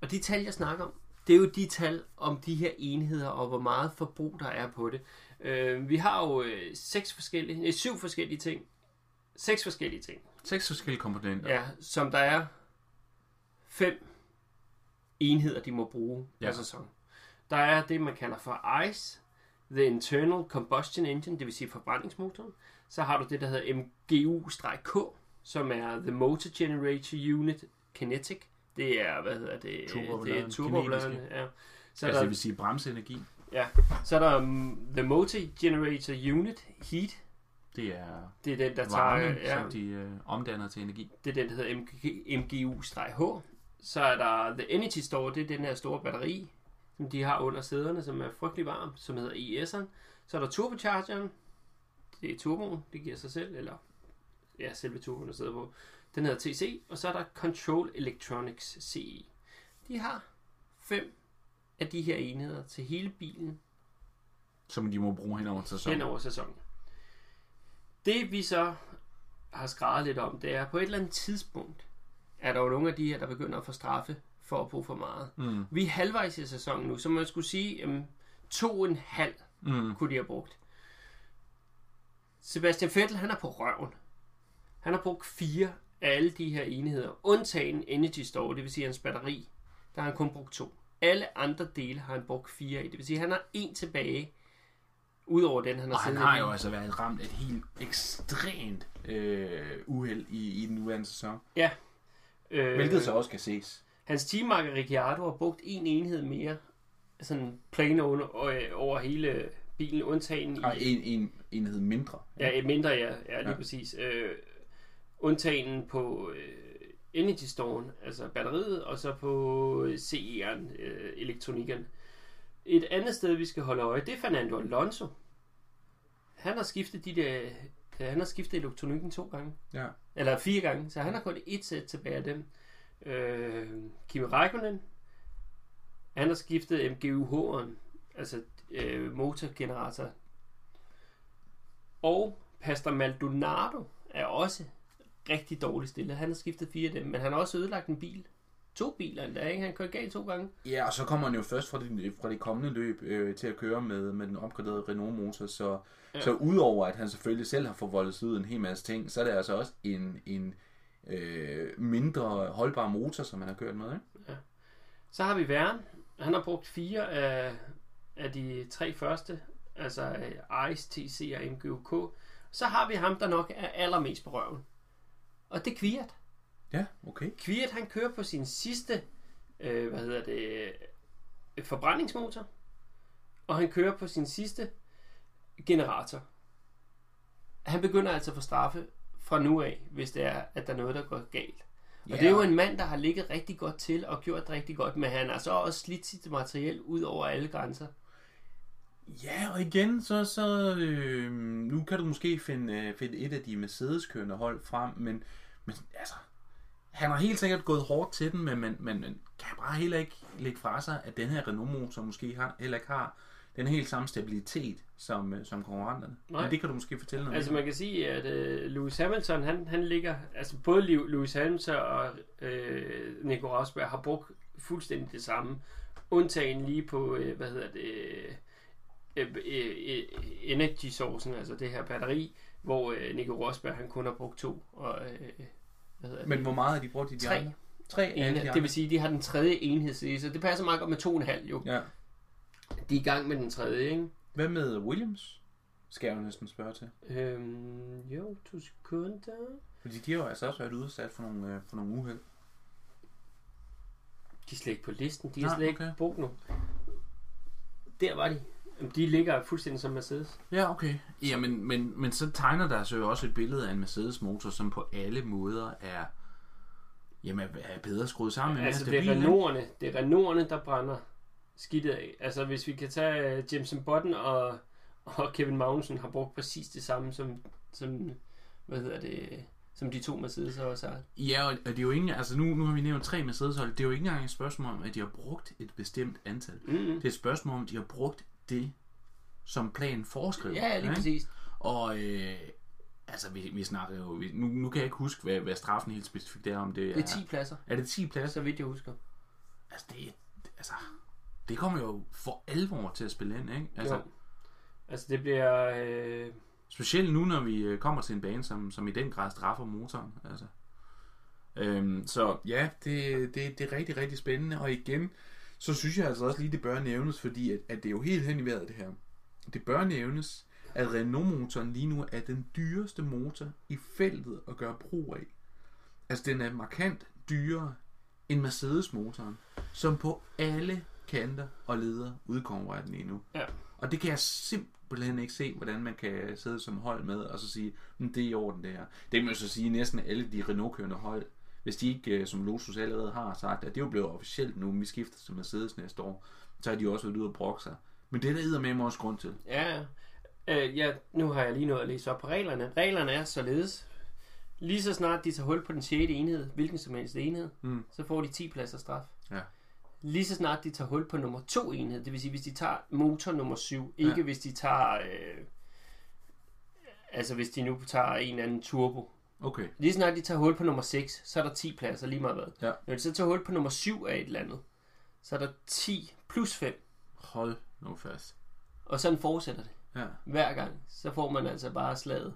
og de tal, jeg snakker om, det er jo de tal om de her enheder, og hvor meget forbrug der er på det. Øh, vi har jo øh, seks forskellige, nej, syv forskellige ting. Seks forskellige ting. Seks forskellige komponenter. Ja, som der er fem enheder, de må bruge ja. per sæson. Der er det, man kalder for ICE, The Internal Combustion Engine, det vil sige forbrændingsmotoren. Så har du det, der hedder MGU-K, som er The Motor Generator Unit Kinetic. Det er, hvad hedder det? Det er turbobladene. Ja. Så altså, der, det vil sige bremseenergi. Ja. Så er der um, The Motor Generator Unit Heat. Det er, det er den, der varme, tager... Ja, som de øh, omdanner til energi. Det er den, der hedder MG, MGU-H. Så er der The Energy Store, det er den her store batteri, som de har under sæderne, som er frygtelig varm, som hedder ES'eren. Så er der turbochargeren, det er turboen, det giver sig selv, eller ja, selve turboen, der sidder på. Den hedder TC, og så er der Control Electronics CE. De har fem af de her enheder til hele bilen. Som de må bruge hen over sæsonen. Hen over sæsonen. Det vi så har skrevet lidt om, det er på et eller andet tidspunkt, er der jo nogle af de her, der begynder at få straffe for at bruge for meget. Mm. Vi er halvvejs i sæsonen nu, så man skulle sige, at to og en halv mm. kunne de have brugt. Sebastian Vettel, han er på røven. Han har brugt fire alle de her enheder, undtagen Energy Store, det vil sige hans batteri, der har han kun brugt to. Alle andre dele har han brugt fire af. Det vil sige, at han har en tilbage, udover den, han har Og han har jo altså været ramt et helt ekstremt øh, uheld i, i den nuværende sæson. Ja. Øh, Hvilket så også kan ses. Hans teammarker Ricciardo har brugt en enhed mere, sådan plain over, øh, over hele bilen, undtagen i... en, en enhed mindre. Ja, mindre, ja. Ja, lige ja. præcis. Øh, undtagen på øh, Energy Storm, altså batteriet, og så på CER'en, øh, elektronikken. Et andet sted, vi skal holde øje, det er Fernando Alonso. Han har skiftet de der, han har skiftet elektronikken to gange. Ja. Eller fire gange, så han har kun et sæt tilbage af dem. Øh, Kimi Räikkönen, han har skiftet MGUH'eren, altså øh, motorgenerator. Og Pastor Maldonado er også rigtig dårligt stillet. Han har skiftet fire af dem, men han har også ødelagt en bil. To biler endda, ikke? Han kørte galt to gange. Ja, og så kommer han jo først fra det, fra det kommende løb øh, til at køre med, med den opgraderede Renault motor, så, ja. så udover at han selvfølgelig selv har forvoldet ud en hel masse ting, så er det altså også en, en øh, mindre holdbar motor, som han har kørt med, ikke? Ja. Så har vi Vern. Han har brugt fire af, af de tre første, altså ICE, TC og MGUK. Så har vi ham, der nok er allermest på røven. Og det er Kviat. Ja, okay. Kviat, han kører på sin sidste, øh, hvad hedder det, øh, forbrændingsmotor. Og han kører på sin sidste generator. Han begynder altså at få straffe fra nu af, hvis det er, at der er noget, der går galt. Og yeah. det er jo en mand, der har ligget rigtig godt til og gjort rigtig godt, men han har så også slidt sit materiel ud over alle grænser. Ja, og igen, så, så øh, nu kan du måske finde, øh, finde et af de Mercedes-kørende hold frem, men, men altså, han har helt sikkert gået hårdt til den, men, men, men, men kan bare heller ikke lægge fra sig, at den her Renault-motor måske har, heller ikke har den helt samme stabilitet som, øh, som konkurrenterne. Nej. Men det kan du måske fortælle noget Altså mere man kan sige, at øh, Lewis Hamilton, han, han ligger, altså både Lew- Lewis Hamilton og øh, Nico Rosberg har brugt fuldstændig det samme, undtagen lige på, øh, hvad hedder det, øh, øh, øh, energy sourcen, altså det her batteri, hvor øh, Nico Rosberg han kun har brugt to, og øh, hvad hedder. Men hvor meget har de brugt i de Tre. andre? Tre af alle de andre. det vil sige, at de har den tredje enhed, så det passer meget godt med to og en halv jo. Ja. De er i gang med den tredje, ikke? Hvad med Williams? Skal jeg jo næsten spørge til. Øhm, jo, to sekunder. Fordi de har jo altså også været udsat for nogle, øh, for nogle uheld. De er slet ikke på listen. De har Nej, slet ikke okay. brugt nu. Der var de. Jamen, De ligger fuldstændig som Mercedes. Ja, okay. Ja, men, men, men så tegner der sig jo også et billede af en Mercedes-motor, som på alle måder er, jamen, er bedre skruet sammen. er altså, det er? Renaulterne, det er Renaulterne, der brænder skidtet af. Altså, hvis vi kan tage uh, Jameson Button og, og Kevin Magnussen har brugt præcis det samme som, som hvad hedder det, som de to Mercedes også har. Ja, og det er jo ikke, altså nu, nu har vi nævnt tre Mercedes-hold. Det er jo ikke engang et spørgsmål om, at de har brugt et bestemt antal. Mm-hmm. Det er et spørgsmål om, at de har brugt det, som planen foreskriver. Ja, lige ikke? præcis. Og øh, altså, vi, vi snakker jo... Vi, nu, nu kan jeg ikke huske, hvad, hvad straffen helt specifikt er, om det er... Det er 10 pladser, Er det 10 pladser? så vidt jeg husker. Altså, det, altså, det kommer jo for alvor til at spille ind, ikke? Altså, Jo. Altså, det bliver... Øh, Specielt nu, når vi øh, kommer til en bane, som, som i den grad straffer motoren. Altså. Øhm, så ja, det, det, det er rigtig, rigtig spændende. Og igen, så synes jeg altså også lige, det bør nævnes, fordi at, at det er jo helt hen i vejret, det her. Det bør nævnes, at Renault-motoren lige nu er den dyreste motor i feltet at gøre brug af. Altså, den er markant dyrere end Mercedes-motoren, som på alle kanter og leder udkonkurrerer den lige nu. Ja. Og det kan jeg simpelthen ikke se, hvordan man kan sidde som hold med og så sige, "Hm, det er i orden det her. Det kan man så sige, næsten alle de Renault-kørende hold, hvis de ikke, øh, som Lotus allerede har sagt, at det er jo blevet officielt nu, vi skifter til Mercedes næste år, så har de også været ude og brokke sig. Men det er der med mig også grund til. Ja, ja. øh, ja, nu har jeg lige nået at læse op på reglerne. Reglerne er således. Lige så snart de tager hul på den 6. enhed, hvilken som helst enhed, Mm. så får de 10 pladser straf. Ja. Lige så snart de tager hul på nummer 2 enhed, det vil sige, hvis de tager motor nummer 7, ikke Ja. hvis de tager... Øh, altså hvis de nu tager en eller anden turbo. Okay. Lige snart de tager hul på nummer 6, så er der 10 pladser lige meget hvad. Ja. Når de så tager hul på nummer 7 af et eller andet, så er der 10 plus 5. Hold nu fast. Og sådan fortsætter det. Ja. Hver gang, så får man altså bare slaget.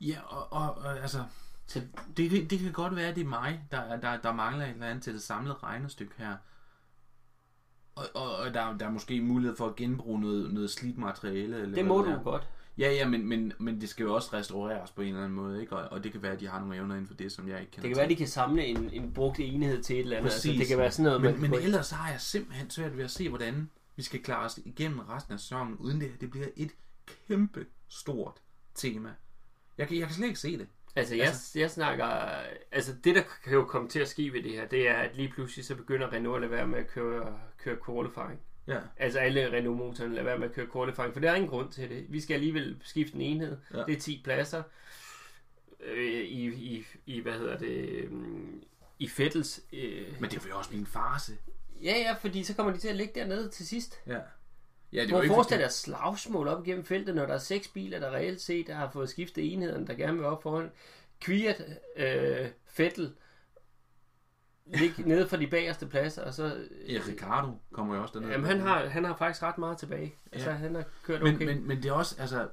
Ja, og, og, og altså, Så det, det, det kan godt være, at det er mig, der, der, der mangler et eller andet til det samlede regnestykke her. Og, og, og der, der er måske mulighed for at genbruge noget, noget slidt materiale. Eller det må du godt. Ja, ja, men, men, men det skal jo også restaureres på en eller anden måde, ikke? Og, og det kan være, at de har nogle evner inden for det, som jeg ikke kender Det kan være, at de kan samle en, en brugt enhed til et eller andet. Altså, Præcis. det kan være sådan noget, Men, man men ellers har jeg simpelthen svært ved at se, hvordan vi skal klare os igennem resten af sæsonen, uden det, det bliver et kæmpe stort tema. Jeg kan, jeg kan slet ikke se det. Altså, jeg, Altså- jeg snakker... Altså, det, der kan jo komme til at ske ved det her, det er, at lige pludselig så begynder Renault at lade være med at køre, køre qualifying. Ja, Altså, alle Renault-motorerne lader være med at køre qualifying, for der er ingen grund til det. Vi skal alligevel skifte en enhed. Ja. Det er 10 pladser. Øh, i, i, I, hvad hedder det... øhm, I Fettels... Øh, men det vil jo også blive en farse. ja, ja, fordi så kommer de til at ligge dernede til sidst. Ja. Ja, det må ikke forestille dig slagsmål op igennem feltet, når der er seks biler, der reelt set der har fået skiftet enheden, der gerne vil op foran. Kviat, øh, Fettel, ligge nede for de bagerste pladser, og så... Ja, Ricardo kommer jo også dernede. Jamen, han har, han har faktisk ret meget tilbage. Altså, Ja. han har kørt men, okay. men, men det er også, altså,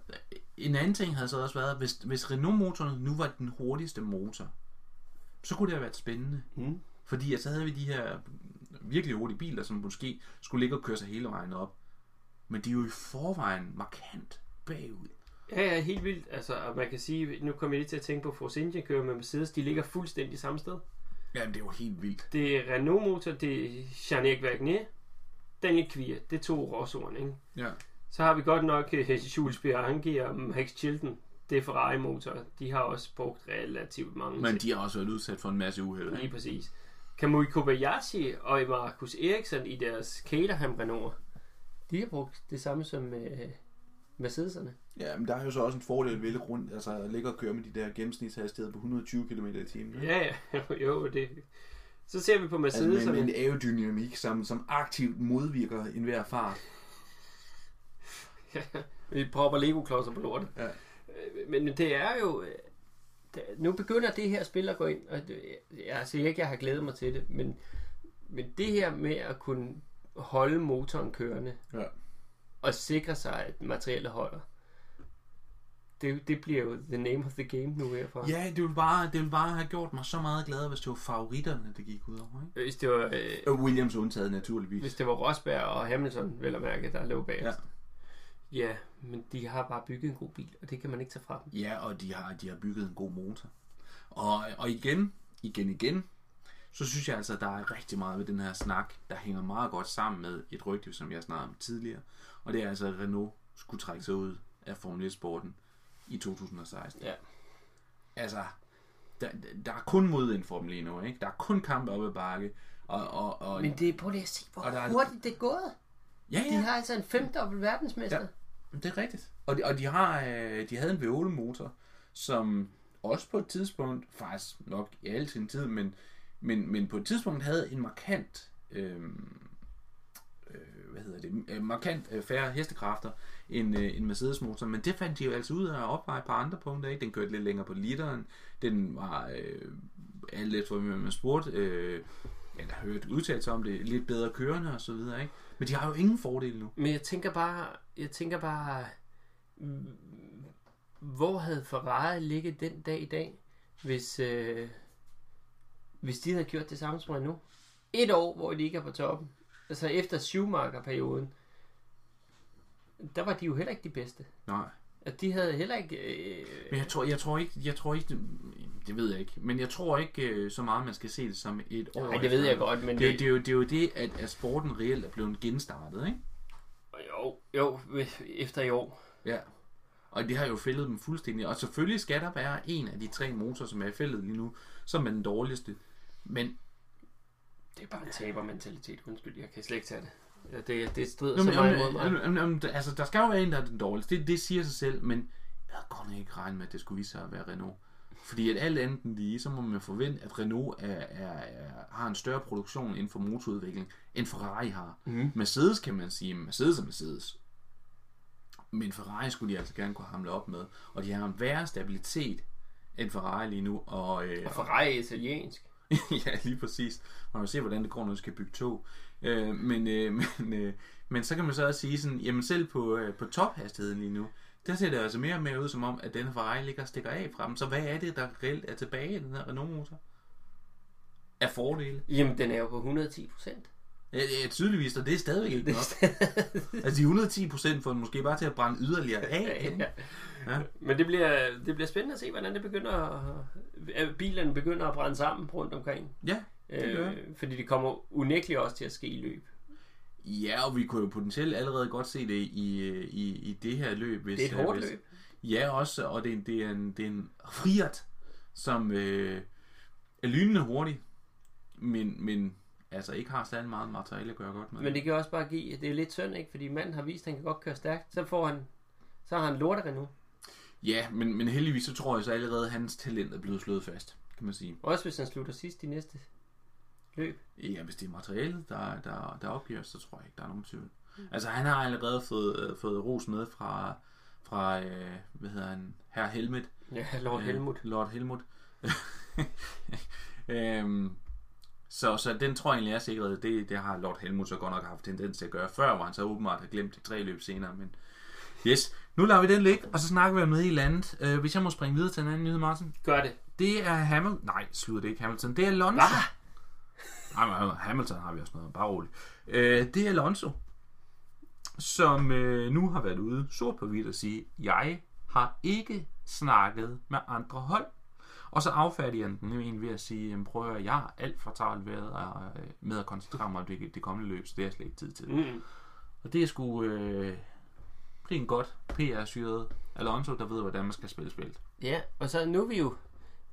en anden ting havde så også været, hvis, hvis Renault-motoren nu var den hurtigste motor, så kunne det have været spændende. Mm. Fordi at så havde vi de her virkelig hurtige biler, som måske skulle ligge og køre sig hele vejen op. Men de er jo i forvejen markant bagud. Ja, ja, helt vildt. Altså, og man kan sige, nu kommer jeg lige til at tænke på Force India kører med Mercedes, de ligger fuldstændig samme sted. Jamen, det er jo helt vildt. Det er Renault-motor, det er Jean-Eric Wagner, Daniel Kviat, det er to råsorden, ikke? Ja. Så har vi godt nok uh, Jules Bianchi og Max Chilton. Det er Ferrari-motor. De har også brugt relativt mange Men de har også været udsat for en masse uheld. Lige præcis. Kamui Kobayashi og Marcus Eriksson i deres Caterham Renault. De har brugt det samme som uh, Mercedeserne. Ja, men der er jo så også en fordel ved rundt, altså at ligge og køre med de der gennemsnitshastigheder på 120 km i timen. Ja, ja, <laughs> jo, det... Så ser vi på Altså med, Mercedeserne. med en aerodynamik, som, som aktivt modvirker enhver fart. <laughs> Vi propper Lego-klodser på lortet. Ja. Øh, Men det er jo... øh, Nu begynder det her spil at gå ind, og jeg siger ikke, at jeg har glædet mig til det, men, men det her med at kunne holde motoren kørende, Ja. Og sikre sig, at materialet holder, det, det bliver jo the name of the game nu herfra. Ja, det ville, bare, det ville bare have gjort mig så meget glad, hvis det var favoritterne, det gik ud over. Ikke? Hvis det var, øh, Og Williams undtaget naturligvis. hvis det var Rosberg og Hamilton, vel at mærke, der lå bag Ja. Ja, men de har bare bygget en god bil, og det kan man ikke tage fra dem. Ja, og de har, de har bygget en god motor. Og, og igen, igen, igen, så synes jeg altså, at der er rigtig meget ved den her snak, der hænger meget godt sammen med et rygte, som jeg snakkede om tidligere. Og det er altså, at Renault skulle trække sig ud af Formel 1-sporten i 2016. Ja. Altså, der, der er kun mod en Formel 1 nu, ikke? Der er kun kamp op ad bakke. Og, og, og, Men det er, prøv lige at se, hvor Og der er- hurtigt det er gået. ja, De ja, har altså en femdobbelt verdensmester. Ja. det er rigtigt. Og de, og de, har, øh, de havde en V8-motor, som også på et tidspunkt, faktisk nok i al sin tid, men, men, men på et tidspunkt havde en markant, øh, hvad hedder det, øh, markant øh, færre hestekræfter end øh, en Mercedes-motor, men det fandt de jo altså ud af at opveje på andre punkter, ikke? Den kørte lidt længere på literen, den var øh, alt efter, hvad man spurgte, øh, eller hørt udtalelser om det, lidt bedre kørende og så videre, ikke? Men de har jo ingen fordele nu. Men jeg tænker bare, jeg tænker bare, hvor havde Ferrari ligget den dag i dag, hvis, øh, hvis de havde gjort det samme som nu? Et år, hvor de ikke er på toppen. Altså efter Schumacher-perioden, der var de jo heller ikke de bedste. Nej. At de havde heller ikke... Øh, Men jeg tror, jeg tror ikke, jeg tror ikke, det, det ved jeg ikke, men jeg tror ikke øh, så meget, man skal se det som et år. nej, det ved jeg godt, men Det, det, det, er, jo, det er jo det, at, at sporten reelt er blevet genstartet, ikke? Jo, jo, efter i år. Ja. Og det har jo fældet dem fuldstændig. Og selvfølgelig skal der være en af de tre motorer, som er i fældet lige nu, som er den dårligste. Men, Det er bare en tabermentalitet. Undskyld, jeg kan slet ikke tage det. Ja, det, det strider Nå, så meget jamen, imod mig. jamen, jamen, jamen, altså, der skal jo være en, der er den dårligste. Det, det siger sig selv, men jeg havde godt ikke regnet med, at det skulle vise sig at være Renault. Fordi at alt andet end lige, så må man forvente, at Renault er, er, er, har en større produktion inden for motorudvikling, end Ferrari har. Mhm. Mercedes kan man sige, Mercedes er Mercedes. Men Ferrari skulle de altså gerne kunne hamle op med. Og de har en værre stabilitet end Ferrari lige nu. Og, øh, Og Ferrari er italiensk. <laughs> ja, lige præcis. Man kan se, hvordan det går, når du skal bygge tog. Øh, men, øh, <laughs> men, øh, men så kan man så også sige sådan, jamen selv på, øh, på tophastigheden lige nu, der ser det altså mere og mere ud som om, at den Ferrari ligger og stikker af fra dem. Så hvad er det, der reelt er tilbage i den her Renault-motor? Af fordele? Jamen, den er jo på 110 procent. Ja, ja, tydeligvis, og det er stadigvæk ikke nok. altså de 110 procent får måske bare til at brænde yderligere af. ja. ikke? Ja. Men det bliver, det bliver spændende at se, hvordan det begynder at, at bilerne begynder at brænde sammen rundt omkring. Ja, det gør Øh, fordi det kommer unægteligt også til at ske i løb. ja, og vi kunne jo potentielt allerede godt se det i, i, i det her løb. Hvis, Det er et hårdt hvis, løb. Ja, også, og det, er det, er, en, det er en friert, som øh, er lynende hurtig, men, men altså ikke har særlig meget materiale at gøre godt med. Men det kan også bare give, det er lidt synd, ikke? Fordi manden har vist, at han kan godt køre stærkt. Så får han, så har han lortere nu. Ja, men, men heldigvis så tror jeg så allerede, at hans talent er blevet slået fast, kan man sige. Også hvis han slutter sidst i næste løb. Ja, hvis det er materialet, der, der, der opgives, så tror jeg ikke, der er nogen tvivl. Altså, han har allerede fået, øh, fået ros med fra, fra øh, hvad hedder han, herr Helmet. Ja, Lord Øh, Helmut. Lord Helmut. <laughs> øhm, så, så den tror jeg egentlig er sikret. Det, det har Lord Helmut så godt nok haft tendens til at gøre før, hvor han så åbenbart har glemt tre løb senere. Men yes, nu lader vi den ligge, og så snakker vi om noget helt andet. Øh, hvis jeg må springe videre til en anden nyhed, Martin. Gør det. Det er Hamilton. Nej, slutter det ikke Hamilton. Det er Alonso. Hvad? Nej, men Hamilton har vi også noget. Bare roligt. Øh, det er Alonso, som øh, nu har været ude sort på hvidt og sige, jeg har ikke snakket med andre hold. Og så affærdiger han den egentlig ved at sige, jamen, prøv at høre, jeg har alt for travlt ved at, øh, med at koncentrere mig om det, det kommende løb, så det har jeg slet ikke tid til. Mm. Og det er sgu øh, det er en godt PR-syret Alonso, der ved, hvordan man skal spille spillet. Ja, og så nu er vi jo...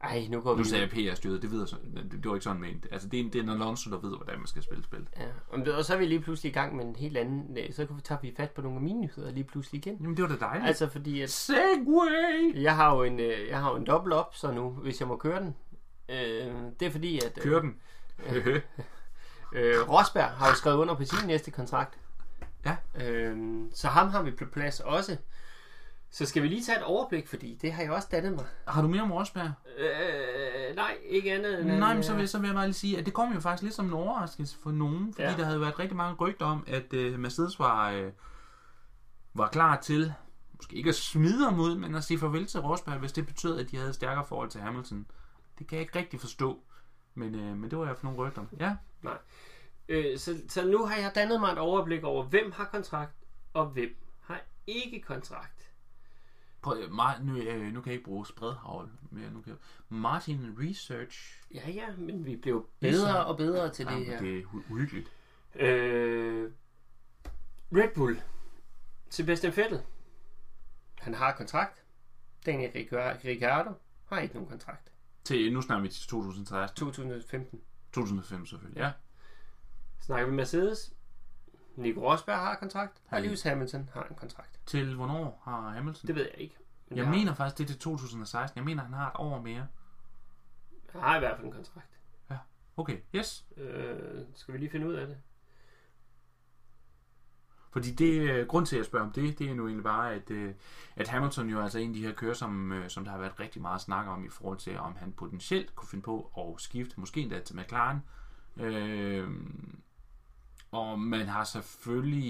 Ej, nu går Nu vi... sagde jeg PR-styret, det, ved jeg det, det var ikke sådan ment. Altså, det er, en, det er en Alonso, der ved, hvordan man skal spille spil. Ja, og så er vi lige pludselig i gang med en helt anden... øh, Så kan vi- tager vi fat på nogle af mine nyheder lige pludselig igen. Jamen, det var da dejligt. Altså fordi, at Segway! jeg har jo en, øh, jeg har jo en dobbelt op, så nu, hvis jeg må køre den. Øh, det er fordi, at øh, Kør den. <laughs> øh, Rosberg har jo skrevet under på sin næste kontrakt. Ja. Øh, så ham har vi på plads også. Så skal vi lige tage et overblik, fordi det har jeg også dannet mig. Har du mere om Rosberg? Øh, nej, ikke andet end... Nej, men så vil, øh, så vil jeg bare lige sige, at det kom jo faktisk lidt som en overraskelse for nogen, fordi Ja. der havde været rigtig mange rygter om, at uh, Mercedes var, uh, var klar til, måske ikke at smide ham ud, men at sige farvel til Rosberg, hvis det betød, at de havde stærkere forhold til Hamilton. Det kan jeg ikke rigtig forstå, men, uh, men det var hvert fald nogle rygter. Ja, Øh, så, så nu har jeg dannet mig et overblik over, hvem har kontrakt, og hvem har ikke kontrakt. Prøv, øh, Mar- nu, øh, nu kan jeg ikke bruge spredhavl mere. Nu kan jeg... Martin Research. Ja, ja, men vi blev bedre og bedre til det Jamen, her. det er u- uhyggeligt. Øh, Red Bull. Sebastian Vettel. Han har kontrakt. Daniel Ricciardo- Ricciardo har ikke nogen kontrakt. Til, nu snakker vi til 2016. 2015. 2005 selvfølgelig, ja. Snakker vi Mercedes. Nico Rosberg har kontrakt, og Lewis Hamilton har en kontrakt. Til hvornår har Hamilton? Det ved jeg ikke. Men Jeg har- mener faktisk, det er til 2016. Jeg mener, han har et år mere. Han har i hvert fald en kontrakt. Okay, yes. Øh, skal vi lige finde ud af det? Fordi det, øh, grund til, at jeg spørger om det, det er nu egentlig bare, at, øh, at Hamilton jo er altså en af de her kører, som, øh, som der har været rigtig meget snak om i forhold til, om han potentielt kunne finde på at skifte, måske endda til McLaren. Øh, og man har selvfølgelig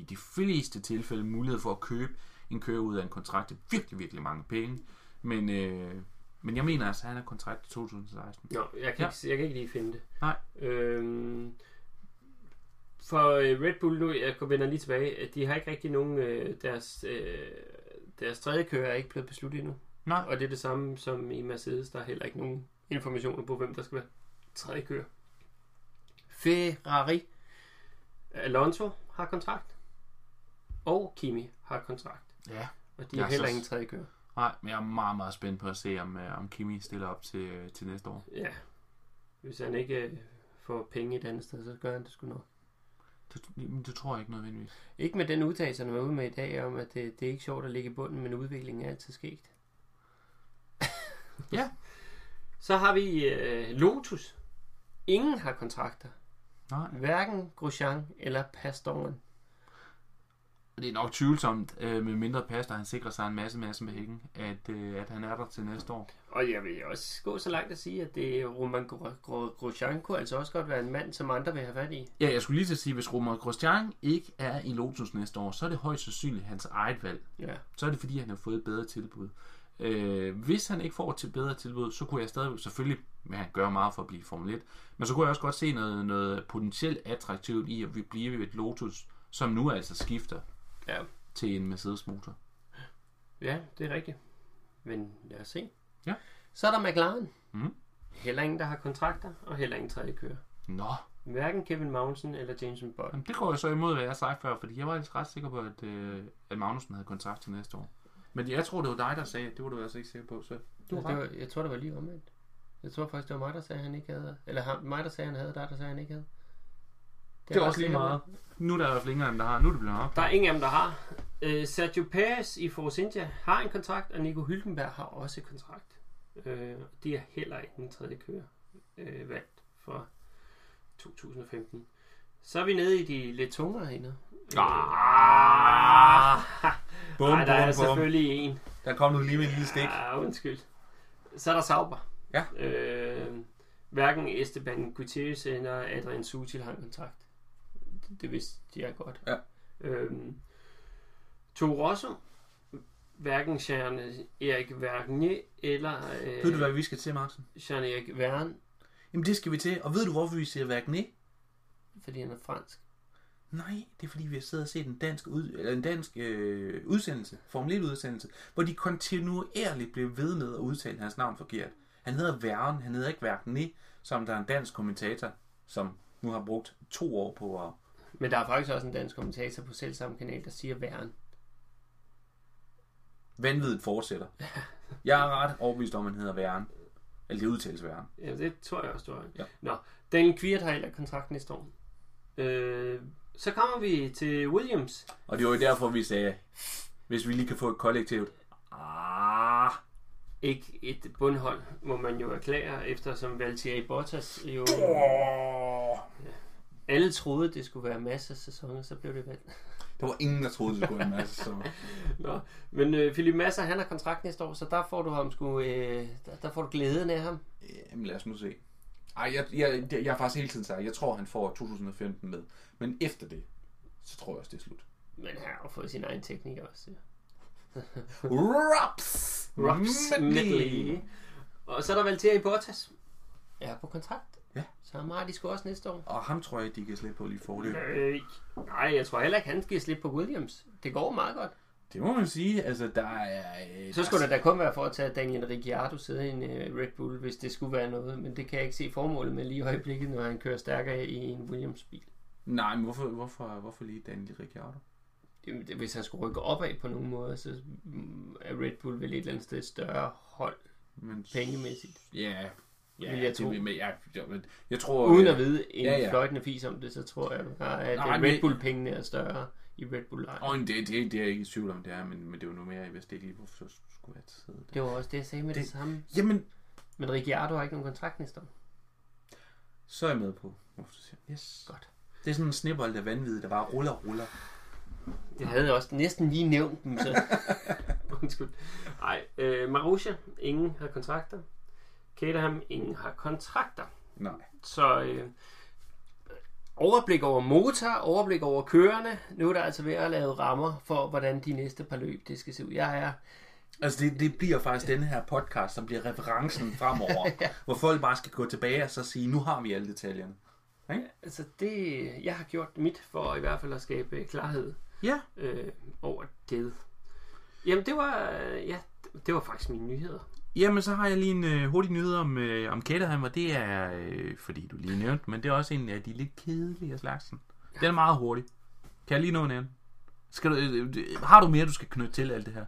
i de fleste tilfælde mulighed for at købe en kører ud af en kontrakt til virkelig, virkelig mange penge. Men, øh, men jeg mener altså, at han har kontrakt til 2016. Nå, jeg kan, Ja. ikke, jeg kan ikke lige finde det. Nej. Øhm, for øh, Red Bull nu, jeg vender lige tilbage, at de har ikke rigtig nogen, øh, deres, øh, deres tredje kører er ikke blevet besluttet endnu. Nej. Og det er det samme som i Mercedes, der er heller ikke nogen informationer på, hvem der skal være tredje kører. Ferrari. Alonso har kontrakt. Og Kimi har kontrakt. Ja. Og de Jeg har er heller så- ingen tredje kører. Nej, men jeg er meget, meget spændt på at se, om, øh, om Kimi stiller op til, øh, til næste år. Ja. Hvis han ikke øh, får penge et andet sted, så gør han det sgu nok. Det, men det tror jeg ikke nødvendigvis. Ikke med den udtalelse, han var ude med i dag, om at det, det er ikke sjovt at ligge i bunden, men udviklingen er altid sket. Ja. <laughs> Så har vi øh, Lotus. Ingen har kontrakter. Nej. Hverken Grosjean eller Pastoren. Og det er nok tvivlsomt, øh, med mindre pas, der han sikrer sig en masse, masse med hækken, at, øh, at han er der til næste år. Og jeg vil også gå så langt at sige, at det Roman Gro- Gro- Grosjean kunne altså også godt være en mand, som andre vil have fat i. Ja, jeg skulle lige til at sige, hvis Romain Grosjean ikke er i Lotus næste år, så er det højst sandsynligt hans eget valg. Ja. Så er det fordi, han har fået et bedre tilbud. Øh, hvis han ikke får et bedre tilbud, så kunne jeg stadig, selvfølgelig vil han gøre meget for at blive Formel 1, men så kunne jeg også godt se noget, noget potentielt attraktivt i at vi blive et Lotus, som nu altså skifter Ja. til en Mercedes motor. Ja, det er rigtigt. Men lad os se. Ja. Så er der McLaren. Mhm. Heller ingen, der har kontrakter, og heller ingen tredje kører. Nå, Hverken Kevin Magnussen eller Jameson Button. Jamen, det går jeg så imod, hvad jeg har sagt før, fordi jeg var ellers ret sikker på, at, øh, at Magnussen havde kontrakt til næste år. Men jeg tror, det var dig, der sagde, det var du altså ikke sikker på, så du Ja, har det ret. var, jeg tror, det var lige omvendt. Jeg tror faktisk, det var mig, der sagde, at han ikke havde. Eller ham, mig, der sagde, at han havde, dig, der sagde, at han ikke havde. Det er jeg også lige meget. Nu er der i hvert fald ingen af dem, der har. Nu er det blevet op. Der er ingen af dem, der har. Øh, Sergio Perez i Force India har en kontrakt, og Nico Hülkenberg har også kontrakt. Øh, de er heller ikke en tredje kører øh, valgt for 2015. Så er vi nede i de lidt tungere ender. Ah! <laughs> Bum, Nej, der er bum, bum. selvfølgelig en. Der kom du lige med en lille stik. Ja, undskyld. Så er der Sauber. Ja. Øh, hverken Esteban Gutierrez eller Adrian Sutil har en kontrakt. Det, det vidste de er godt. Ja. Øhm, Toro Rosso. Hverken Jean Erik Vergne eller øh, Ved du, hvad vi skal til, Martin? Jean Erik Verne, Jamen, det skal vi til. Og ved du, hvorfor vi siger Wagner? fordi han er fransk. Nej, det er fordi, vi har siddet og set en dansk, ud, eller en dansk øh, udsendelse, Formel 1 udsendelse, hvor de kontinuerligt blev ved med at udtale hans navn forkert. Han hedder Verne, han hedder ikke Wagner, som der er en dansk kommentator, som nu har brugt to år på at... Men der er faktisk også en dansk kommentator på selv samme kanal, der siger Verne. Vanvittigt fortsætter. <laughs> Jeg er ret overbevist om, at han hedder Verne. Eller det udtales værre. Ja, det tror jeg også, du har. Ja. Nå, Daniel Kvirt har heller kontrakten i storm. Øh, så kommer vi til Williams. Og det var jo derfor, vi sagde, hvis vi lige kan få et kollektivt. Ah, Ikke et bundhold, må man jo erklære, eftersom Valtteri Bottas jo... Alle troede, det skulle være masser af sæsoner, så blev det valgt. Der var ingen, der troede, det skulle være en masse. Så. <laughs> Nå, men øh, Philip Massa, han har kontrakt næste år, så der får du ham sgu, øh, der, der får du glæden af ham. Jamen lad os nu se. Ej, jeg, jeg, jeg, jeg har faktisk hele tiden sagt, jeg tror, han får 2015 med. Men efter det, så tror jeg også, det er slut. Men han har jo fået sin egen tekniker også. Ja. <laughs> Raps! Ross Medley. Og så er der Valtteri Bottas. Ja, på kontrakt. Ja. Så har de sgu også næste år. Og ham tror jeg, de kan slippe på lige for det. Øh, nej, jeg tror heller ikke, han skal slippe på Williams. Det går meget godt. Det må man sige. Altså, der er... øh, Så skulle det da kun være for at tage Daniel Ricciardo sidde i en uh, Red Bull, hvis det skulle være noget. Men det kan jeg ikke se formålet med lige i øjeblikket, når han kører stærkere i en Williams-bil. Nej, men hvorfor, hvorfor, hvorfor lige Daniel Ricciardo? Hvis han skulle rykke opad på nogen måde, så mm, er Red Bull vel et eller andet sted et større hold Men, pengemæssigt. Ja, ja Vil jeg tro. det, men jeg, jeg, jeg tror... Uden at vide en Ja, ja, ja. ja. fløjtende fis om det, så tror jeg, at Nej, men- Red Bull-pengene er større i Red bull -lejen. Og det, det, det er jeg ikke i tvivl om, det er, men, men det er jo noget mere, hvis det ikke lige hvorfor så skulle jeg sidde der. Det var også det, jeg sagde med det, Det- det samme. Jamen, Men Ricciardo har ikke nogen kontrakt næste år. så er jeg med på, hvorfor du siger. Yes. Godt. Det er sådan en snibbold af vanvid, der bare ruller og ruller. Jeg havde også næsten lige nævnt dem, så... <laughs> Undskyld. Nej, øh, Marussia, ingen har kontrakter. Caterham, ingen har kontrakter. Nej. Så øh, overblik over motor, overblik over kørende. Nu er der altså ved at lave rammer for, hvordan de næste par løb det skal se ud. Jeg er Altså, det, det bliver faktisk denne her podcast, som bliver referencen fremover, <laughs> ja. hvor folk bare skal gå tilbage og så sige, nu har vi alle detaljerne. Altså det, jeg har gjort mit for i hvert fald at skabe klarhed Ja. øh, over det. Jamen det var, øh, ja, det var faktisk mine nyheder. Jamen, så har jeg lige en øh, hurtig nyhed om, øh, om Caterham, og det er, øh, fordi du lige nævnte, men det er også en af de lidt kedelige af slagsen. Den er meget hurtig. Kan jeg lige nå en anden? Skal du, øh, øh, har du mere, du skal knytte til alt det her?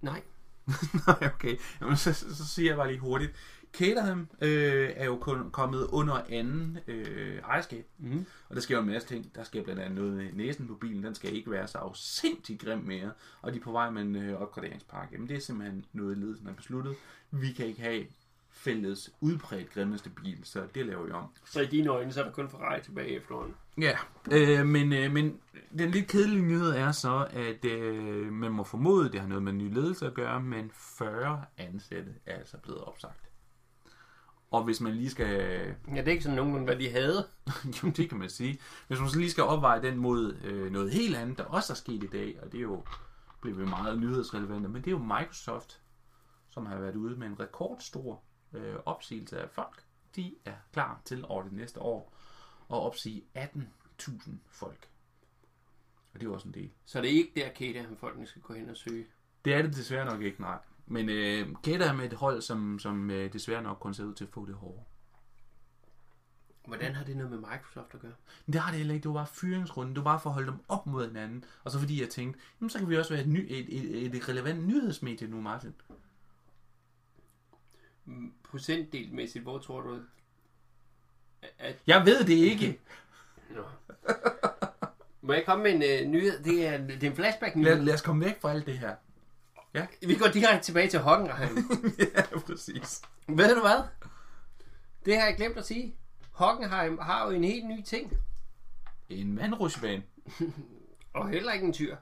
Nej, <laughs> Nej, okay. Jamen, så, så, så siger jeg bare lige hurtigt. Caterham øh, er jo kun kommet under anden øh, ejerskab. mm. Og der sker jo en masse ting. Der sker blandt andet noget næsen på bilen. Den skal ikke være så afsindigt grim mere. Og de er på vej med en øh, opgraderingspakke. Jamen det er simpelthen noget, ledelsen har besluttet. Vi kan ikke have fællets udbredt grimmeste bil, så det laver vi om. så i dine øjne, så er der kun Ferrari tilbage efterhånden. Ja, øh, men, øh, men den lidt kedelige nyhed er så, at øh, man må formode, det har noget med ny ledelse at gøre, men 40 ansatte er altså blevet opsagt. Og hvis man lige skal, Ja, det er ikke sådan nogenlunde, hvad de havde. <laughs> jo det kan man sige, hvis man så lige skal opveje den mod øh, noget helt andet, der også er sket i dag, og det er jo blevet meget nyhedsrelevante, men det er jo Microsoft, som har været ude med en rekordstor øh, opsigelse af folk. De er klar til over det næste år at opsige 18.000 folk. Og det er jo også en del. Så det er ikke der, Caterham folkene skal gå hen og søge. Det er det desværre nok ikke, nej. Men øh, Kætter er med et hold, som, som øh, desværre nok kun ser ud til at få det hårdere. Hvordan har det noget med Microsoft at gøre? Men det har det heller ikke. Det var bare fyringsrunden. Det var bare for at holde dem op mod hinanden. Og så fordi jeg tænkte, jamen, så kan vi også være et, ny, et, et, et relevant nyhedsmedie nu, Martin. Mm, Procentdelmæssigt, hvor tror du, at... Jeg ved det ikke. <laughs> Nå. Må jeg komme med en uh, nyhed? Det er, det er en flashback Lad, lad os komme væk fra alt det her. Vi går direkte tilbage til Hockenheim. <laughs> ja, præcis. Ved du hvad? Det har jeg glemt at sige. Hockenheim har jo en helt ny ting. En vandrutsjebane. <laughs> Og heller ikke en tyr.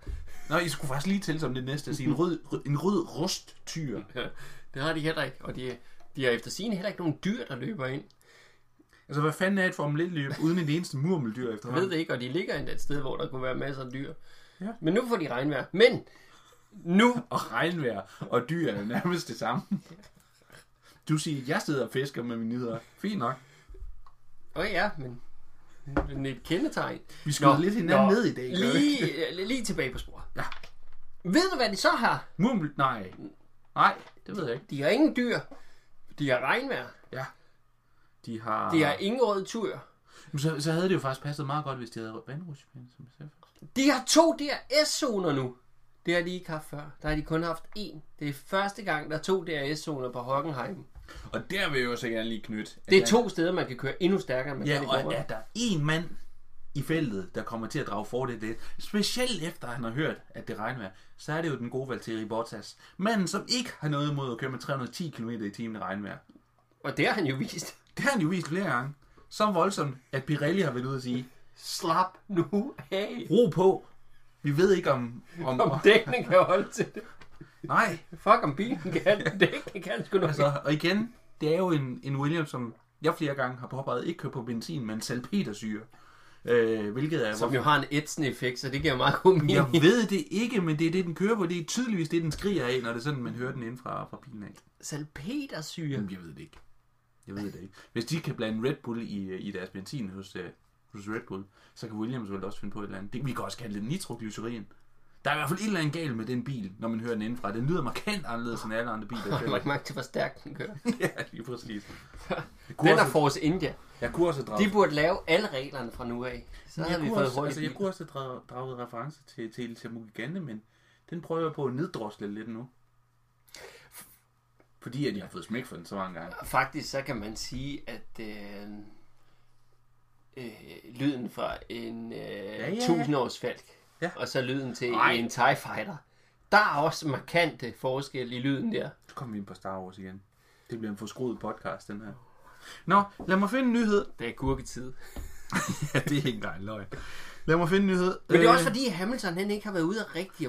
Nå, I skulle faktisk lige til som det næste at sige en rød, en rød rusttyr. <laughs> Det har de heller ikke. Og de, de har efter sigende heller ikke nogen dyr, der løber ind. Altså, hvad fanden er et Formel 1-løb uden et eneste murmeldyr Jeg efterhånden? ved det ikke, og de ligger endda et sted, hvor der kunne være masser af dyr. Ja. Men nu får de regnvejr. Men nu Og regnvejr og dyr er nærmest det samme. Du siger, jeg sidder og fisker med mine nyheder. Fint nok. Åh oh, ja, men men et kendetegn. Vi skyder lidt hinanden ned i dag. Lige, lige tilbage på sporet. Ja. Ved du, hvad de så har? Murmel... Nej. Nej, det ved jeg ikke. De har ingen dyr. De har regnvejr. Ja. De har... De har ingen rød tur. Så, så havde det jo faktisk passet meget godt, hvis de havde vandrutsjebane, som før. De har to DRS-zoner nu. Det har de ikke haft før. Der har de kun haft én. Det er første gang, der er to DRS-zoner på Hockenheim. Og der vil jeg jo så gerne lige knytte. Det er der- to steder, man kan køre endnu stærkere, man Ja, og er der en mand i feltet, der kommer til at drage fordel det, specielt efter han har hørt, at det regnvejr, så er det jo den gode Valtteri Bottas. Manden, som ikke har noget imod at køre med 310 km i timen i regnvejr. Og det har han jo vist. Det har han jo vist flere gange. Så voldsomt, at Pirelli har været ude at sige, Slap nu af. ro på. Vi ved ikke om... om, Om dækkene kan holde til det. nej, Fuck om bilen kan. Dækkene kan sgu nok. altså, og igen, det er jo en, en Williams, som jeg flere gange har påpeget, ikke kører på benzin, men salpetersyre. Øh, hvilket er... Som jo har en ætsende effekt, så det giver meget god mening. Jeg ved det ikke, men det er det, den kører på. Det er tydeligvis det, den skriger af, når det er sådan, man hører den inden fra, fra bilen af. Salpetersyre. Jamen, jeg ved det ikke. Jeg ved det ikke. Hvis de kan blande Red Bull i, i deres benzin hos, hos Red Bull, så kan Williams vel også finde på et eller andet. Det, vi kan også kalde det nitroglycerin. Der er i hvert fald et eller andet galt med den bil, når man hører den indenfra. Den lyder markant anderledes end alle andre biler. Jeg har ikke magt til, hvor stærkt den kører. <laughs> ja, lige præcis. Jeg Den er Force India. jeg kunne også. De burde lave alle reglerne fra nu af. Så jeg, havde vi kunne fået også, altså, jeg kunne også have draget, draget reference til, til Elisa Mugigante, men den prøver jeg på at neddrosle lidt nu. Fordi at jeg har fået smæk for den så mange gange. Faktisk så kan man sige, at øh, øh, lyden fra en øh, ja. 1000 års falk, Ja. og så lyden til Nej. en TIE Fighter, der er også markante forskel i lyden der. Så kommer vi ind på Star Wars igen. Det bliver en forskruet podcast, den her. Nå, lad mig finde en nyhed. Det er gurketid. <laughs> ja, det er ikke engang løgn. Lad mig finde en nyhed. Men det er også fordi, Hamilton han ikke har været ude og rigtig...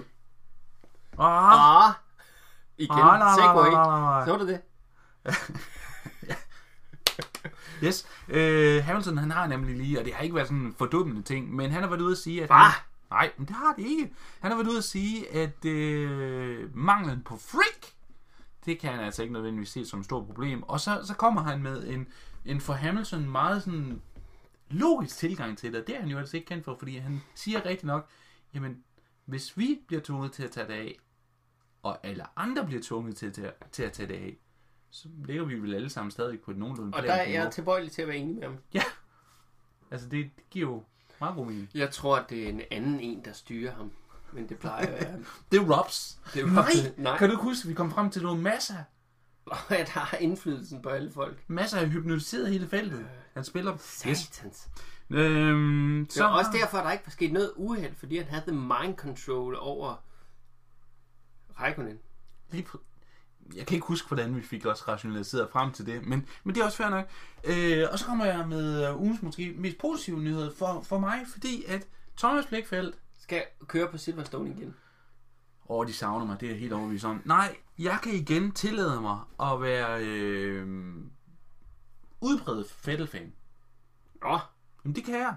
Ah, Ah! Igen, Ah, nej, nej, nej, nej, nej. Så du det? <laughs> <laughs> yes. Øh, Hamilton, han har nemlig lige, og det har ikke været sådan en fordummende ting, men han har været ude at sige, at... Han, nej, men det har det ikke. Han har været ude at sige, at øh, manglen på freak, det kan han altså ikke nødvendigvis se som et stort problem. Og så, så kommer han med en, en for Hamilton meget sådan logisk tilgang til det, og det er han jo altså ikke kendt for, fordi han siger rigtig nok, jamen, hvis vi bliver tvunget til at tage det af, og alle andre bliver tvunget til, til, til at tage det af, så ligger vi vel alle sammen stadig på et nogenlunde Og der er jeg tilbøjelig til at være enig med ham. Ja. Altså, det, det giver jo meget god mening. Jeg tror, at det er en anden en, der styrer ham. Men det plejer at være... <laughs> Det er Robs. Det er Nej, Robs. Nej. Kan du ikke huske, at vi kom frem til nogle masser, <laughs> Og at har indflydelsen på alle folk. masser af hypnotiseret hele feltet. Han spiller... Satans. Øhm, Det var også derfor, at der ikke var sket noget uheld, fordi han havde the mind control over Raikkonen. Lige pr- jeg kan ikke huske, hvordan vi fik os rationaliseret frem til det, men, men det er også fair nok. Øh, og så kommer jeg med øh, ugens måske mest positive nyhed for, for mig, fordi at Thomas Blikfeldt, Skal køre på Silverstone igen. åh, de savner mig, det er jeg helt overbevist om. Nej, jeg kan igen tillade mig at være øh, udbredt Vettel-fan. Nå, Jamen, det kan jeg.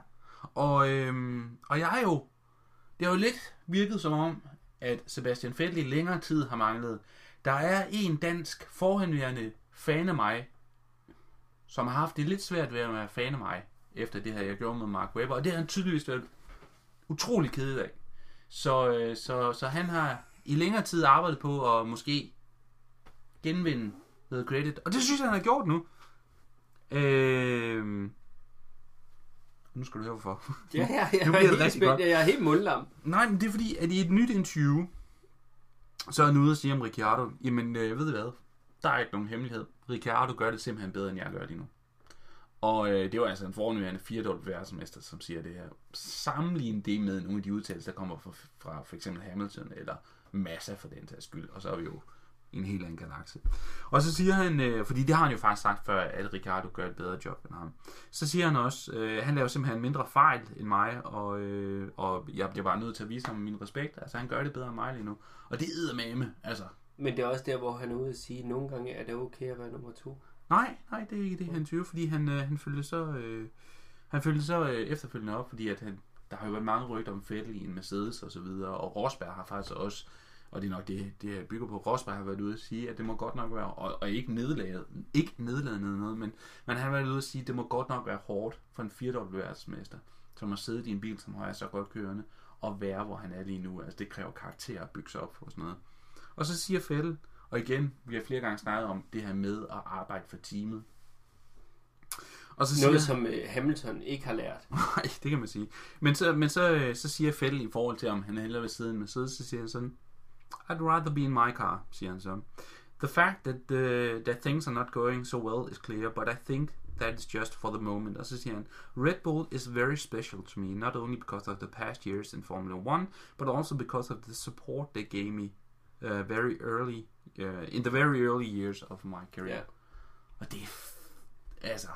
Og, øhm, og jeg er jo... Det har jo lidt virket som om, at Sebastian Vettel i længere tid har manglet. Der er en dansk forhenværende fan af mig, som har haft det lidt svært ved at være fan af mig, efter det her, jeg gjorde med Mark Webber. Og det har han tydeligvis været utrolig ked af. Så, øh, så, så han har i længere tid arbejdet på at måske genvinde noget credit. Og det synes jeg, han har gjort nu. Øh, nu skal du høre hvorfor. ja, ja, <laughs> jeg, Nu er bliver det helt rigtig godt. Jeg er helt mundlam. Nej, men det er fordi, at i et nyt interview, så er han ude og sige om Ricciardo, jamen øh, ved du hvad, der er ikke nogen hemmelighed. Ricciardo gør det simpelthen bedre, end jeg gør lige nu. Og øh, det var altså en fornøjende 4 verdensmester, som siger det her. Sammenligne det med nogle af de udtalelser, der kommer fra, fra for eksempel Hamilton eller Massa for den sags skyld. Og så er vi jo i en helt anden galakse. Og så siger han, øh, fordi det har han jo faktisk sagt før, at Ricardo gør et bedre job end ham. Så siger han også, øh, han laver simpelthen mindre fejl end mig, og, øh, og jeg bliver bare nødt til at vise ham min respekt. Altså han gør det bedre end mig lige nu. Og det er med altså. Men det er også der, hvor han er ude at sige, at nogle gange er det okay at være nummer to. Nej, nej, det er ikke det, han siger, fordi han, øh, han følte så, øh, han følte så øh, efterfølgende op, fordi at han, der har jo været mange rygter om Vettel i en Mercedes og så videre, og Rosberg har faktisk også, og det er nok det, det bygger på, Rosberg har været ude at sige, at det må godt nok være, og, og ikke nedladet, ikke nedladende noget, men, men han har været ude at sige, at det må godt nok være hårdt for en 4 verdensmester, som har siddet i en bil, som har så godt kørende, og være, hvor han er lige nu. Altså, det kræver karakter at bygge sig op og sådan noget. Og så siger Vettel, og igen, vi har flere gange snakket om det her med at arbejde for teamet. Og så Noget, siger, som øh, Hamilton ikke har lært. <laughs> Nej, det kan man sige. Men så, men så, øh, så siger Vettel i forhold til, om han hellere vil sidde i en Mercedes, så siger han sådan, I'd rather be in my car, siger han så. The fact that, the, that things are not going so well is clear, but I think that is just for the moment. Og så siger han, Red Bull is very special to me, not only because of the past years in Formula 1, but also because of the support they gave me uh, very early, uh, in the very early years of my career. Ja. Og det er, altså,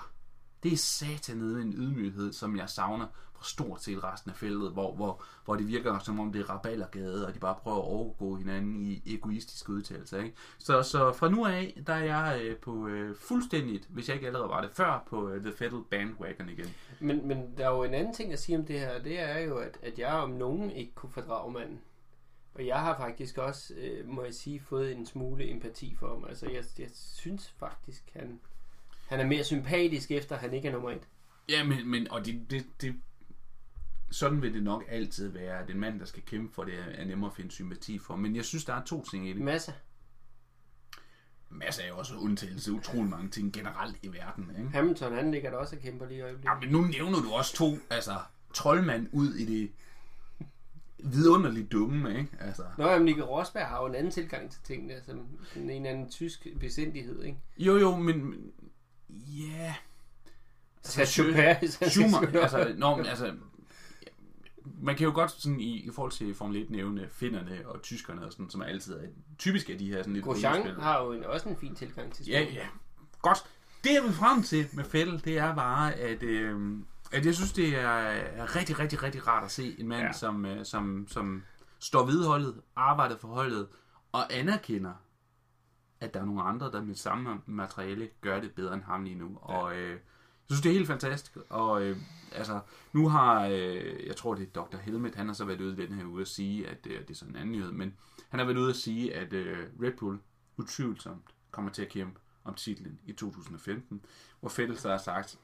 det er satanede en ydmyghed, som jeg savner fra stort set resten af feltet, hvor, hvor, hvor det virker som om det er rabaldergade, og de bare prøver at overgå hinanden i egoistiske udtalelser. Ikke? Så, så fra nu af, der er jeg øh, på øh, fuldstændigt, hvis jeg ikke allerede var det før, på øh, The Fettel Bandwagon igen. Men, men der er jo en anden ting at sige om det her, det er jo, at, at jeg om nogen ikke kunne fordrage manden. Og jeg har faktisk også, øh, må jeg sige, fået en smule empati for ham. Altså, jeg, jeg synes faktisk, han, han er mere sympatisk, efter han ikke er nummer et. Ja, men, men og det, det, det, sådan vil det nok altid være, at en mand, der skal kæmpe for det, er nemmere at finde sympati for. Men jeg synes, der er to ting i det. Masser. Masser af også undtagelse, utrolig mange ting generelt i verden. Ikke? Hamilton, han ligger der også og kæmper lige i øjeblikket. Ja, men nu nævner du også to, altså, troldmand ud i det vidunderligt dumme, ikke? Altså, Nå, jamen, Nico Rosberg har jo en anden tilgang til tingene, som en anden tysk besindighed, ikke? jo, jo, men, ja... Altså, Chopin, <laughs> Schumer, altså, nå, men, altså, man kan jo godt sådan i, i forhold til Formel 1 nævne finnerne og tyskerne og sådan, som altid er typisk af de her sådan lidt Grosjean har jo en, også en fin tilgang til Ja, spillet. ja. Godt. Det jeg vil frem til med Fettel, det er bare, at, øh, at jeg synes, det er, er rigtig, rigtig, rigtig rart at se en mand, Ja. ja. som, øh, som, som står ved holdet, arbejder for holdet, og anerkender, at der er nogle andre, der med samme materiale gør det bedre end ham lige nu. Ja. Og øh, jeg synes, det er helt fantastisk. Og øh, altså, nu har, øh, jeg tror det er Dr. Helmet, han har så været ude den her uge at sige, at øh, det er sådan en anden nyhed, men han har været ude at sige, at øh, Red Bull utvivlsomt kommer til at kæmpe om titlen i 2015, hvor Fettel så har sagt,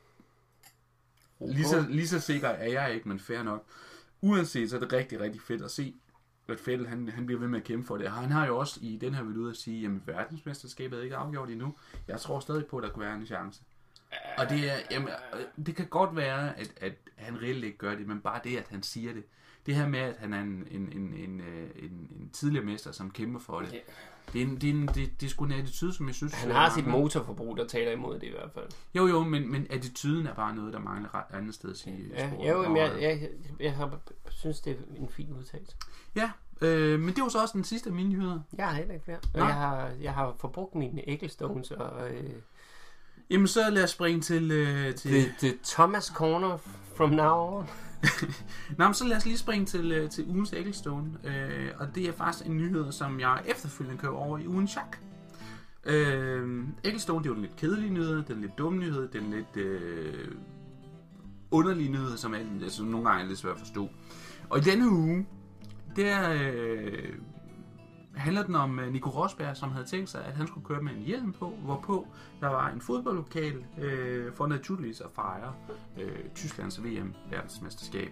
lige så, lige så sikker er jeg ikke, men fair nok. Uanset, så er det rigtig, rigtig fedt at se, at Fettel, han, han bliver ved med at kæmpe for det. Han har jo også i den her været ude at sige, jamen verdensmesterskabet er ikke afgjort endnu. Jeg tror stadig på, at der kunne være en chance. Og det, er, jamen, øh, det kan godt være, at, at han reelt ikke gør det, men bare det, at han siger det. Det her med, at han er en, en, en, en, øh, en, en tidligere mester, som kæmper for det. Det er, en, det, er en, det, det er sgu en attitude, som jeg synes... Han øh, har sit mangler. motorforbrug, der taler imod det i hvert fald. Jo, jo, men, men attituden er bare noget, der mangler ret andet sted at sige. Ja, jo, men jeg, Og, jeg, jeg har, synes, det er en fin udtalelse. ja øh, men det var så også den sidste af mine nyheder. Jeg har heller ikke flere. Jeg har, jeg har forbrugt mine Ecclestones og øh, Jamen, så lad os springe til... Øh, til the, the Thomas Corner from now on. <laughs> Nå, men så lad os lige springe til, øh, til ugens Ecclestone. Øh, og det er faktisk en nyhed, som jeg efterfølgende kører over i ugen chak. Øh, Ecclestone, det er jo den lidt kedelige nyhed, den lidt dumme nyhed, den lidt øh, underlige nyhed, som, er, som nogle gange er lidt svært at forstå. Og i denne uge, der øh, handler den om øh, Nico Rosberg, som havde tænkt sig, at han skulle køre med en hjelm på, hvorpå der var en fodboldlokal øh, for naturligvis at fejre øh, Tysklands VM-verdensmesterskab.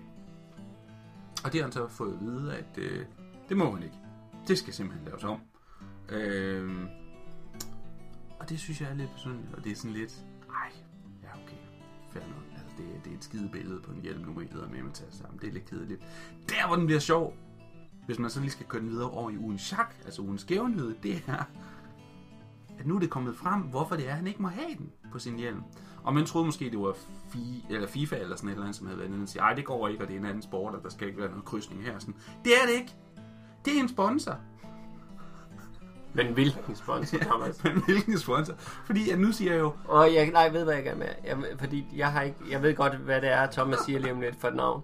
Og det har han så fået at vide, at øh, det må han ikke. Det skal simpelthen laves om. Øh, og det synes jeg er lidt personligt, og det er sådan lidt, ej, ja okay, fair nok. Altså, det, det er et skide billede på en hjelm, nu må I med at tage sammen. Det er lidt kedeligt. Der, hvor den bliver sjov, hvis man så lige skal køre den videre over i ugen chak, altså ugens skævnyhed, det er, at nu er det kommet frem, hvorfor det er, at han ikke må have den på sin hjelm. Og man troede måske, det var fi, eller FIFA eller sådan et eller andet, som havde været nede og sige, ej, det går ikke, og det er en anden sport, og der skal ikke være noget krydsning her. Sådan. Det er det ikke. Det er en sponsor. Men hvilken sponsor, Thomas? <laughs> Men hvilken sponsor? Fordi at nu siger jeg jo, Og jeg, nej, jeg ved, hvad jeg gerne med. Jeg, fordi jeg, har ikke, jeg ved godt, hvad det er, Thomas siger lige om lidt for et navn.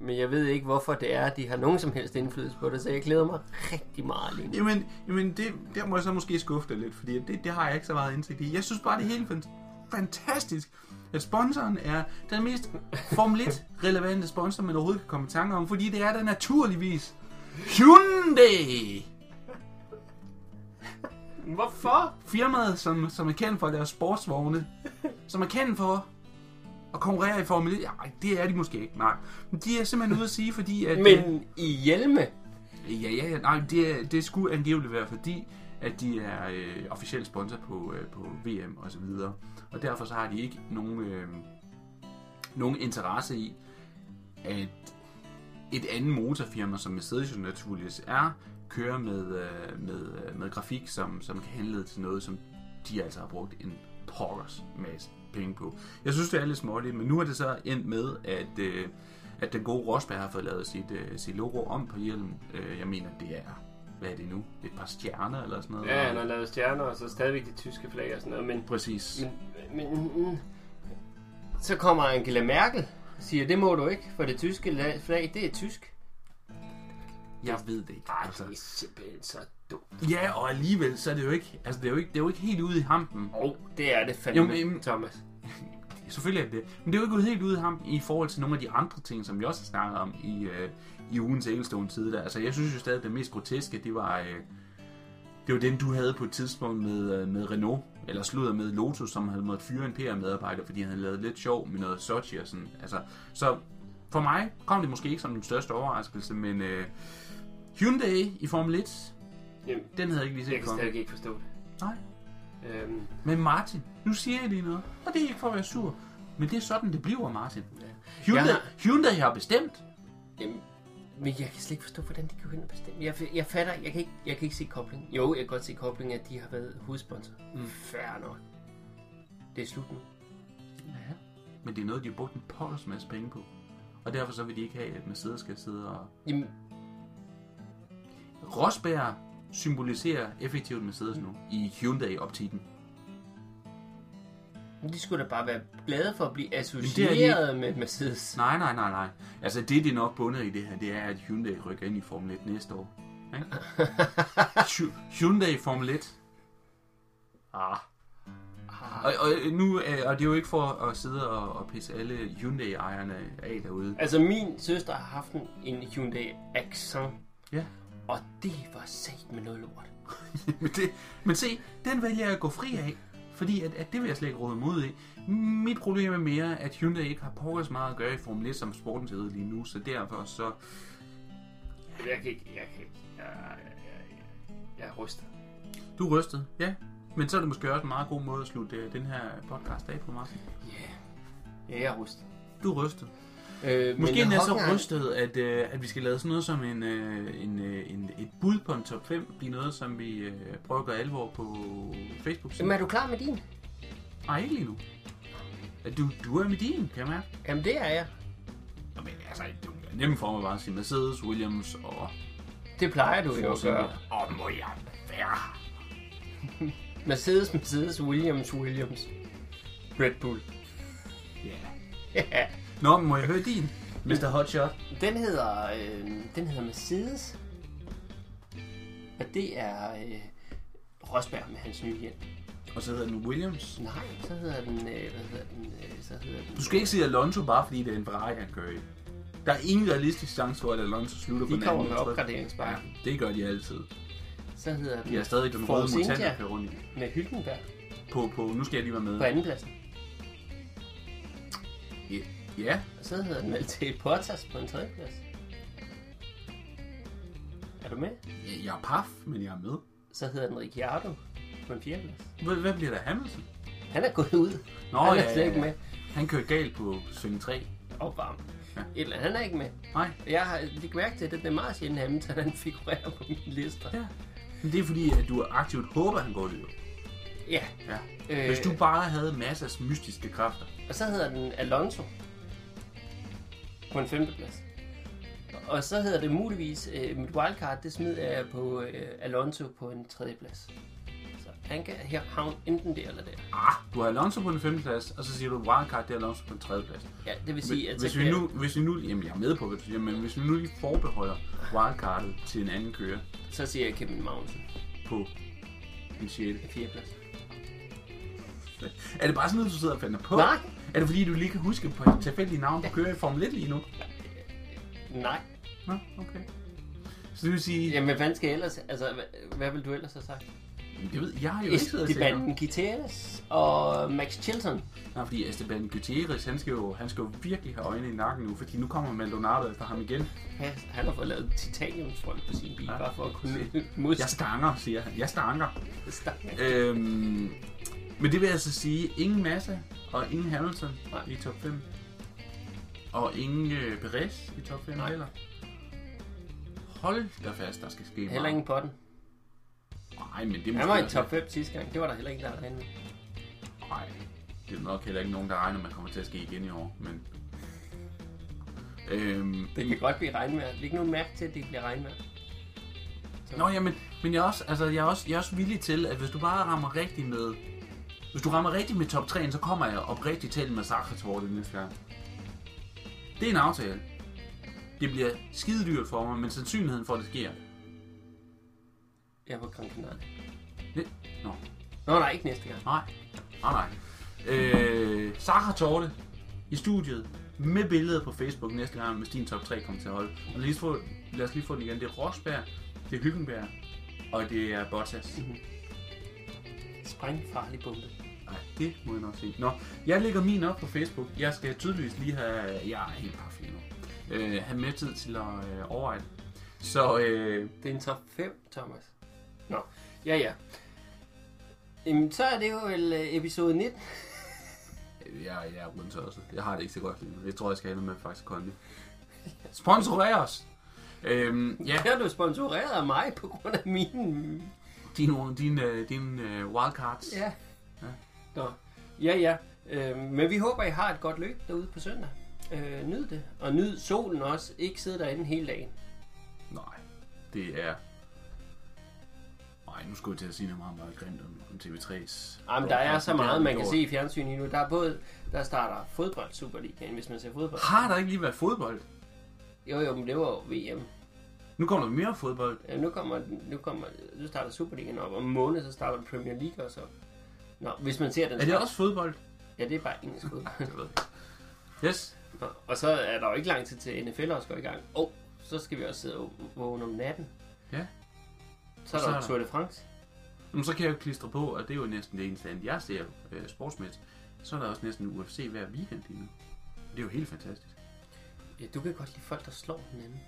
Men jeg ved ikke, hvorfor det er, at de har nogen som helst indflydelse på det, så jeg glæder mig rigtig meget lige nu. Jamen, jamen det, der må jeg så måske skuffe dig lidt, fordi det, det har jeg ikke så meget indsigt i. Jeg synes bare, det er helt fan- fantastisk, at sponsoren er den mest Formel 1 relevante sponsor, man overhovedet kan komme i tanke om, fordi det er der naturligvis Hyundai! Hvorfor? Firmaet, som, som er kendt for deres sportsvogne, som er kendt for at konkurrere i Formel 1. Ja, ej, det er de måske ikke, nej. Men de er simpelthen ude at sige, fordi at... Men i hjelme? Ja, ja, ja. Nej, det, er- det skulle angiveligt være fordi, at de er øh, officiel sponsor på, øh, på VM og så videre. Og derfor så har de ikke nogen, øh, nogen interesse i, at et andet motorfirma, som Mercedes jo naturligvis er, kører med, øh, med, øh, med grafik, som, som kan henlede til noget, som de altså har brugt en pokkers masse penge på. Jeg synes, det er lidt småligt, men nu er det så endt med, at, øh, at den gode Rosberg har fået lavet sit, øh, sit logo om på hjelmen. Øh, jeg mener, det er, hvad er det nu? Et par stjerner eller sådan noget? Ja, han har lavet stjerner, og så stadigvæk de tyske flag og sådan noget. Men, Præcis. men, men mm, så kommer Angela Merkel og siger, det må du ikke, for det tyske la- flag, det er tysk. Jeg ved det ikke. Ej, Altså. det er simpelthen så dumt. Ja, og alligevel, så er det jo ikke, altså det er jo ikke, det er jo ikke helt ude i hampen. Og det er det fandme, Jo, men- Thomas. <laughs> Selvfølgelig er det. Men det er jo ikke helt ude i hampen i forhold til nogle af de andre ting, som vi også har snakket om i, øh, i ugens enkeltstående tid. Der. Altså jeg synes jo stadig, at det mest groteske, det var, øh, det var den, du havde på et tidspunkt med, øh, med Renault, eller sludder med Lotus, som havde måttet fyre en PR-medarbejder, fordi han havde lavet lidt sjov med noget Sochi og sådan. Altså, så for mig kom det måske ikke som den største overraskelse, men øh, Hyundai i Formel 1, Jamen, den havde jeg ikke lige jeg set kan komme. stadig ikke forstå det. Nej. Øhm, Men Martin, nu siger jeg lige noget, og det er ikke for at være sur, men det er sådan, det bliver, Martin. ja. Hyundai, Jeg har... Hyundai har bestemt. Jamen, men jeg kan slet ikke forstå, hvordan de kan gå og bestemme. Jeg, jeg fatter, jeg kan, ikke, jeg kan ikke se kobling. Jo, jeg kan godt se kobling, at de har været hovedsponsor. Mm. Fair nok. Det er slut nu. Ja. Men det er noget, de har brugt en pokkers masse penge på. Og derfor så vil de ikke have, at Mercedes skal sidde og... Jamen, Rosberg symboliserer effektivt Mercedes nu i Hyundai-optikken. de skulle da bare være glade for at blive er associeret med Mercedes. Nej, nej, nej, nej. Altså det, det er nok bundet i det her, det er, at Hyundai rykker ind i Formel 1 næste år. Ikke? <laughs> Hy- Hyundai Formel 1. Ah. Og, og, nu, øh, og det er jo ikke for at sidde og, og pisse alle Hyundai-ejerne af derude. Altså, min søster har haft en, en Hyundai Accent, Ja. Og det var sat med noget lort. men, <laughs> det, men se, den vælger jeg at gå fri af. Fordi at, at det vil jeg slet ikke råde mod i. Mit problem er mere, at Hyundai ikke har pokkers meget at gøre i Formel 1 som sporten ser ud lige nu. Så derfor så... Jeg kan ikke, jeg kan ikke, jeg, jeg, jeg, jeg, er rystet. Du er rystet, ja. Men så er det måske også en meget god måde at slutte øh, den her podcast af på, Martin. Ja, yeah. ja, jeg er rystet. Du er rystet. Øh, Måske endda så Hockenheim- rystet, at, øh, at vi skal lave sådan noget som en, øh, en, øh, en, et bud på en top 5. Blive noget, som vi øh, prøver at gøre alvor på Facebook. Jamen, er du klar med din? Nej, ikke lige nu. Du, du er med din, kan mærke. Jamen, det er jeg. Nå, men altså, det er nemt for mig bare at sige Mercedes, Williams og Det plejer du jo at gøre. Og må jeg være. <laughs> Mercedes, Mercedes, Williams, Williams. Red Bull. Ja. Nå, men må jeg høre din, Mr. Hotshot? den hedder, øh, den hedder Mercedes. Og det er øh, Rosberg med hans nye hjelm. Og så hedder den Williams. Nej, så hedder den, øh, hvad hedder den, øh, så hedder den... Du skal ikke sige Alonso, bare fordi det er en Ferrari, han kører i. Der er ingen realistisk chance for, at Alonso slutter på De den kommer anden med eller tredje. opgraderingsbakke. Ja, det gør de altid. Så hedder den De har stadig den røde mutant, der kører rundt i. med Hylkenberg På, på, nu skal jeg lige være med. på andenpladsen. Ja. Ja. Og så hedder den Valtteri Bottas på en tredjeplads. Er du med? Ja, Jeg er paf, men jeg er med. Så hedder den Ricciardo på en fjerdeplads. Hvad, hvad bliver der Hamilton? Han er gået ud. Nå, han er ja, slet ja, ikke med. Han kørte galt på sving 3. Og varm. Ja. Et eller andet. Han er ikke med. Nej. Jeg har lægget mærke til, at det er meget sjældent, Hamilton han figurerer på mine lister. Ja. Men det er fordi, at du aktivt håber, at han går ud. Ja. Ja. Øh, Hvis du bare havde masser af mystiske kræfter. Og så hedder den Alonso på en femteplads. Og så hedder det muligvis, øh, mit wildcard, det smider jeg på øh, Alonso på en tredjeplads. Så han kan her havne enten der eller der. Ah, du har Alonso på en femte plads, og så siger du wildcard, det er Alonso på en tredje plads. Ja, det vil sige, at hvis vi nu, hvis vi nu, jamen jeg er med på, hvad du siger, men hvis vi nu lige forbeholder wildcardet til en anden kører så siger jeg Kevin Magnussen på en 6. på fjerdeplads. Er det bare sådan noget, du sidder og finder på? Nej. Er det fordi, du lige kan huske på et tilfældigt navn, du kører i Formel 1 lige nu? Nej. Nå, okay. Så det vil sige, Jamen, hvad skal jeg ellers... Altså, hvad, hvad vil du ellers have sagt? jeg ved, jeg har jo ikke set noget. Esteban Gutierrez og Max Chilton. Nej, fordi Esteban Gutierrez, han skal, jo, han skal jo virkelig have øjne i nakken nu, fordi nu kommer Maldonado efter ham igen. Ja, han har fået lavet titaniumsfront på sin bil, Ja. bare for at kunne Jeg modstå. stanger, siger han. Jeg stanger. Ja. Øhm, men det vil altså sige, ingen Massa og ingen Hamilton Nej. i top 5. Og ingen øh, Perez i top 5 Nej. heller. Hold da fast, der skal ske Heller meget. ingen på den. Nej, men det er Han var i top 5 sidste gang. Det var der heller ikke, der var derinde. Nej, det er nok heller ikke nogen, der regner, man kommer til at ske igen i år. Men... Øhm, Det kan godt blive regnvejr. Det er ikke nogen mærke til, at det bliver regnvejr. Nå, jamen, men jeg er, også, altså, jeg, er også, jeg er også villig til, at hvis du bare rammer rigtigt med... Hvis du rammer rigtigt med top 3, så kommer jeg oprigtigt til en massakre til det næste gang. Det er en aftale. Det bliver skide dyrt for mig, men sandsynligheden for, at det sker. Jeg er på Gran Canaria. Det, nå, Nå, nej, ikke næste gang. nej. Nej, nej. Øh, Sara Torte i studiet med billeder på Facebook næste gang, hvis din top 3 kommer til at holde. Og os, få, lad os lige få den igen. Det er Rosberg, det er Hyggenberg, og det er Bottas. Sprængfarlig bombe. Nej, det må jeg nok se. Nå, jeg lægger min op på Facebook. Jeg skal tydeligvis lige have... Jeg er helt parfait nu. Øh, have mere tid til at øh, overveje det. Så øh, Det er en top 5, Thomas. Nå, ja ja. Jamen, så er det jo vel øh, episode 19. jeg, jeg er rundt også. Jeg har det ikke så godt lige nu. Jeg tror, jeg skal have noget med faktisk Kondi. Sponsorer os! Øhm, ja, Her er du sponsoreret af mig på grund af min... dine din, øh, din, øh, wildcards. Ja. Ja. Nå, ja ja. Øh, men vi håber, I har et godt løb derude på søndag. Øh, nyd det. Og nyd solen også. Ikke sidde derinde hele dagen. Nej, det er... Nej, nu skulle jeg til at sige noget meget, meget grimt om, om TV3's... Jamen, der er så meget, man kan se i fjernsyn lige nu. Der er både, der starter fodbold Superligaen, hvis man ser fodbold. Har der ikke lige været fodbold? Jo, jo, men det var jo VM. Nu kommer der mere fodbold. Ja, nu kommer, nu kommer, nu starter Superligaen op. Om en måned, så starter Premier League også op. Nå, hvis man ser den... Er det også fodbold? Ja, det er bare engelsk fodbold. <laughs> Yes. Nå, og så er der jo ikke lang tid til NFL også går i gang. Og oh, så skal vi også sidde og vågne om natten. Ja. Så er Og så der er jo Tour de France. Jamen, så kan jeg jo klistre på, og det er jo næsten det eneste andet, jeg ser øh, sportsmæssigt. Så er der også næsten UFC hver weekend lige nu. Det er jo helt fantastisk. Ja, du kan godt lide folk, der slår hinanden.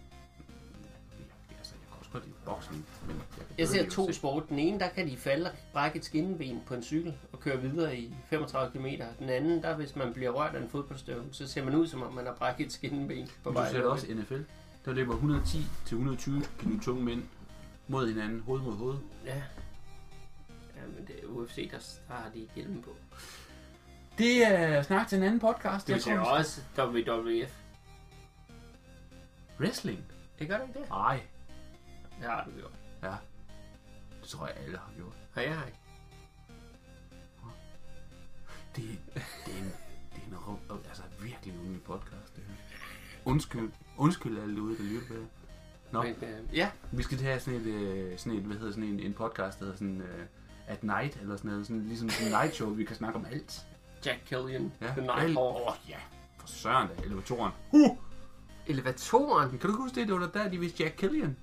Godt lide boksning, men jeg, Jeg ser to UFC. sport. Den ene, der kan de falde og brække et skinben på en cykel og køre videre i 35 km. Den anden, der hvis man bliver rørt af en fodboldstøv, så ser man ud som om man har brækket et skinben på Men du vej. ser også NFL. Der løber 110 til 120 kilo tunge mænd mod hinanden, hoved mod hoved. Ja. Ja, men det er UFC, der, der har de hjelmen på. Det er snak til en anden podcast. Det tror, også WWF. Wrestling? Det gør det ikke det? Nej. Det har du gjort. Ja. Det tror jeg, alle har gjort. Og jeg har ikke. Det, det er en, det er en rum, altså virkelig unik podcast, det her. Undskyld, undskyld alle ude, der lytter på det. Nå. Men, øh, ja, Vi skal have sådan et, øh, sådan et, hvad hedder sådan en, en podcast, der hedder sådan øh, At Night, eller sådan noget, sådan, ligesom sådan en night show, vi kan snakke om alt. Jack Killian. Ja, The alt. Nighthawk. Åh, ja, for søren da, elevatoren. Uh! Elevatoren. Kan du huske det, det var der, de viste Jack Killian?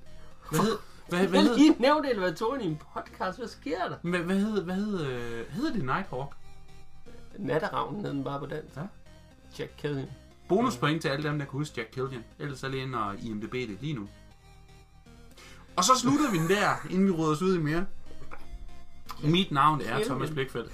Hvad hed, hvad, hvad, hed, lige nævnt elevatoren i en podcast. Hvad sker der? hvad, hvad hed, hvad hed, øh, hedder det Nighthawk? Natteravnen hed den bare på den. Ja. Jack Killian. Bonuspoint til alle dem, der kan huske Jack Killian. Ellers er lige ind og IMDB det lige nu. Og så slutter vi den der, inden vi råder os ud i mere. Mit navn er Thomas Blikfeldt.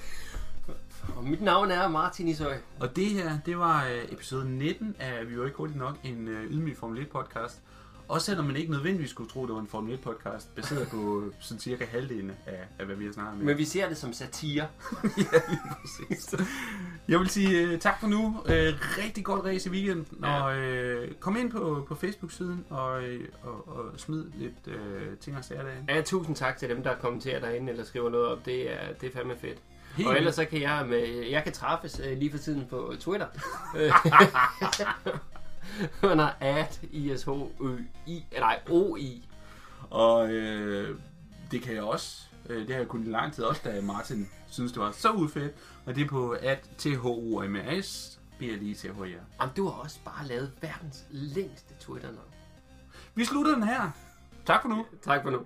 Og mit navn er Martin Ishøj. Og det her, det var øh, episode 19 af Vi var ikke hurtigt nok, en øh, ydmyg Formel 1 podcast. Også selvom man ikke nødvendigvis skulle tro, det var en Formel 1 podcast, baseret på sådan cirka halvdelen af, af hvad vi har snakket med. Men vi ser det som satire. <laughs> ja, lige præcis. Jeg vil sige uh, tak for nu. Uh, rigtig godt race i weekenden. Ja. Og uh, kom ind på, på Facebook-siden og, uh, og, og smid lidt uh, ting og sager derinde. Ja, tusind tak til dem, der kommenterer derinde eller skriver noget op. Det er, det er fandme fedt. Helt og ellers så kan jeg med, jeg kan træffes øh, lige for tiden på Twitter. <laughs> <laughs> <laughs> under at i s h ø i nej, o i Og øh, det kan jeg også. Øh, det har jeg kun i lang tid også, da Martin synes det var så udfedt. Og det er på at t h o m a THOMAS, bliver lige til jer. Jamen, du har også bare lavet verdens længste twitter -navn. Vi slutter den her. Tak for nu. Tak for nu.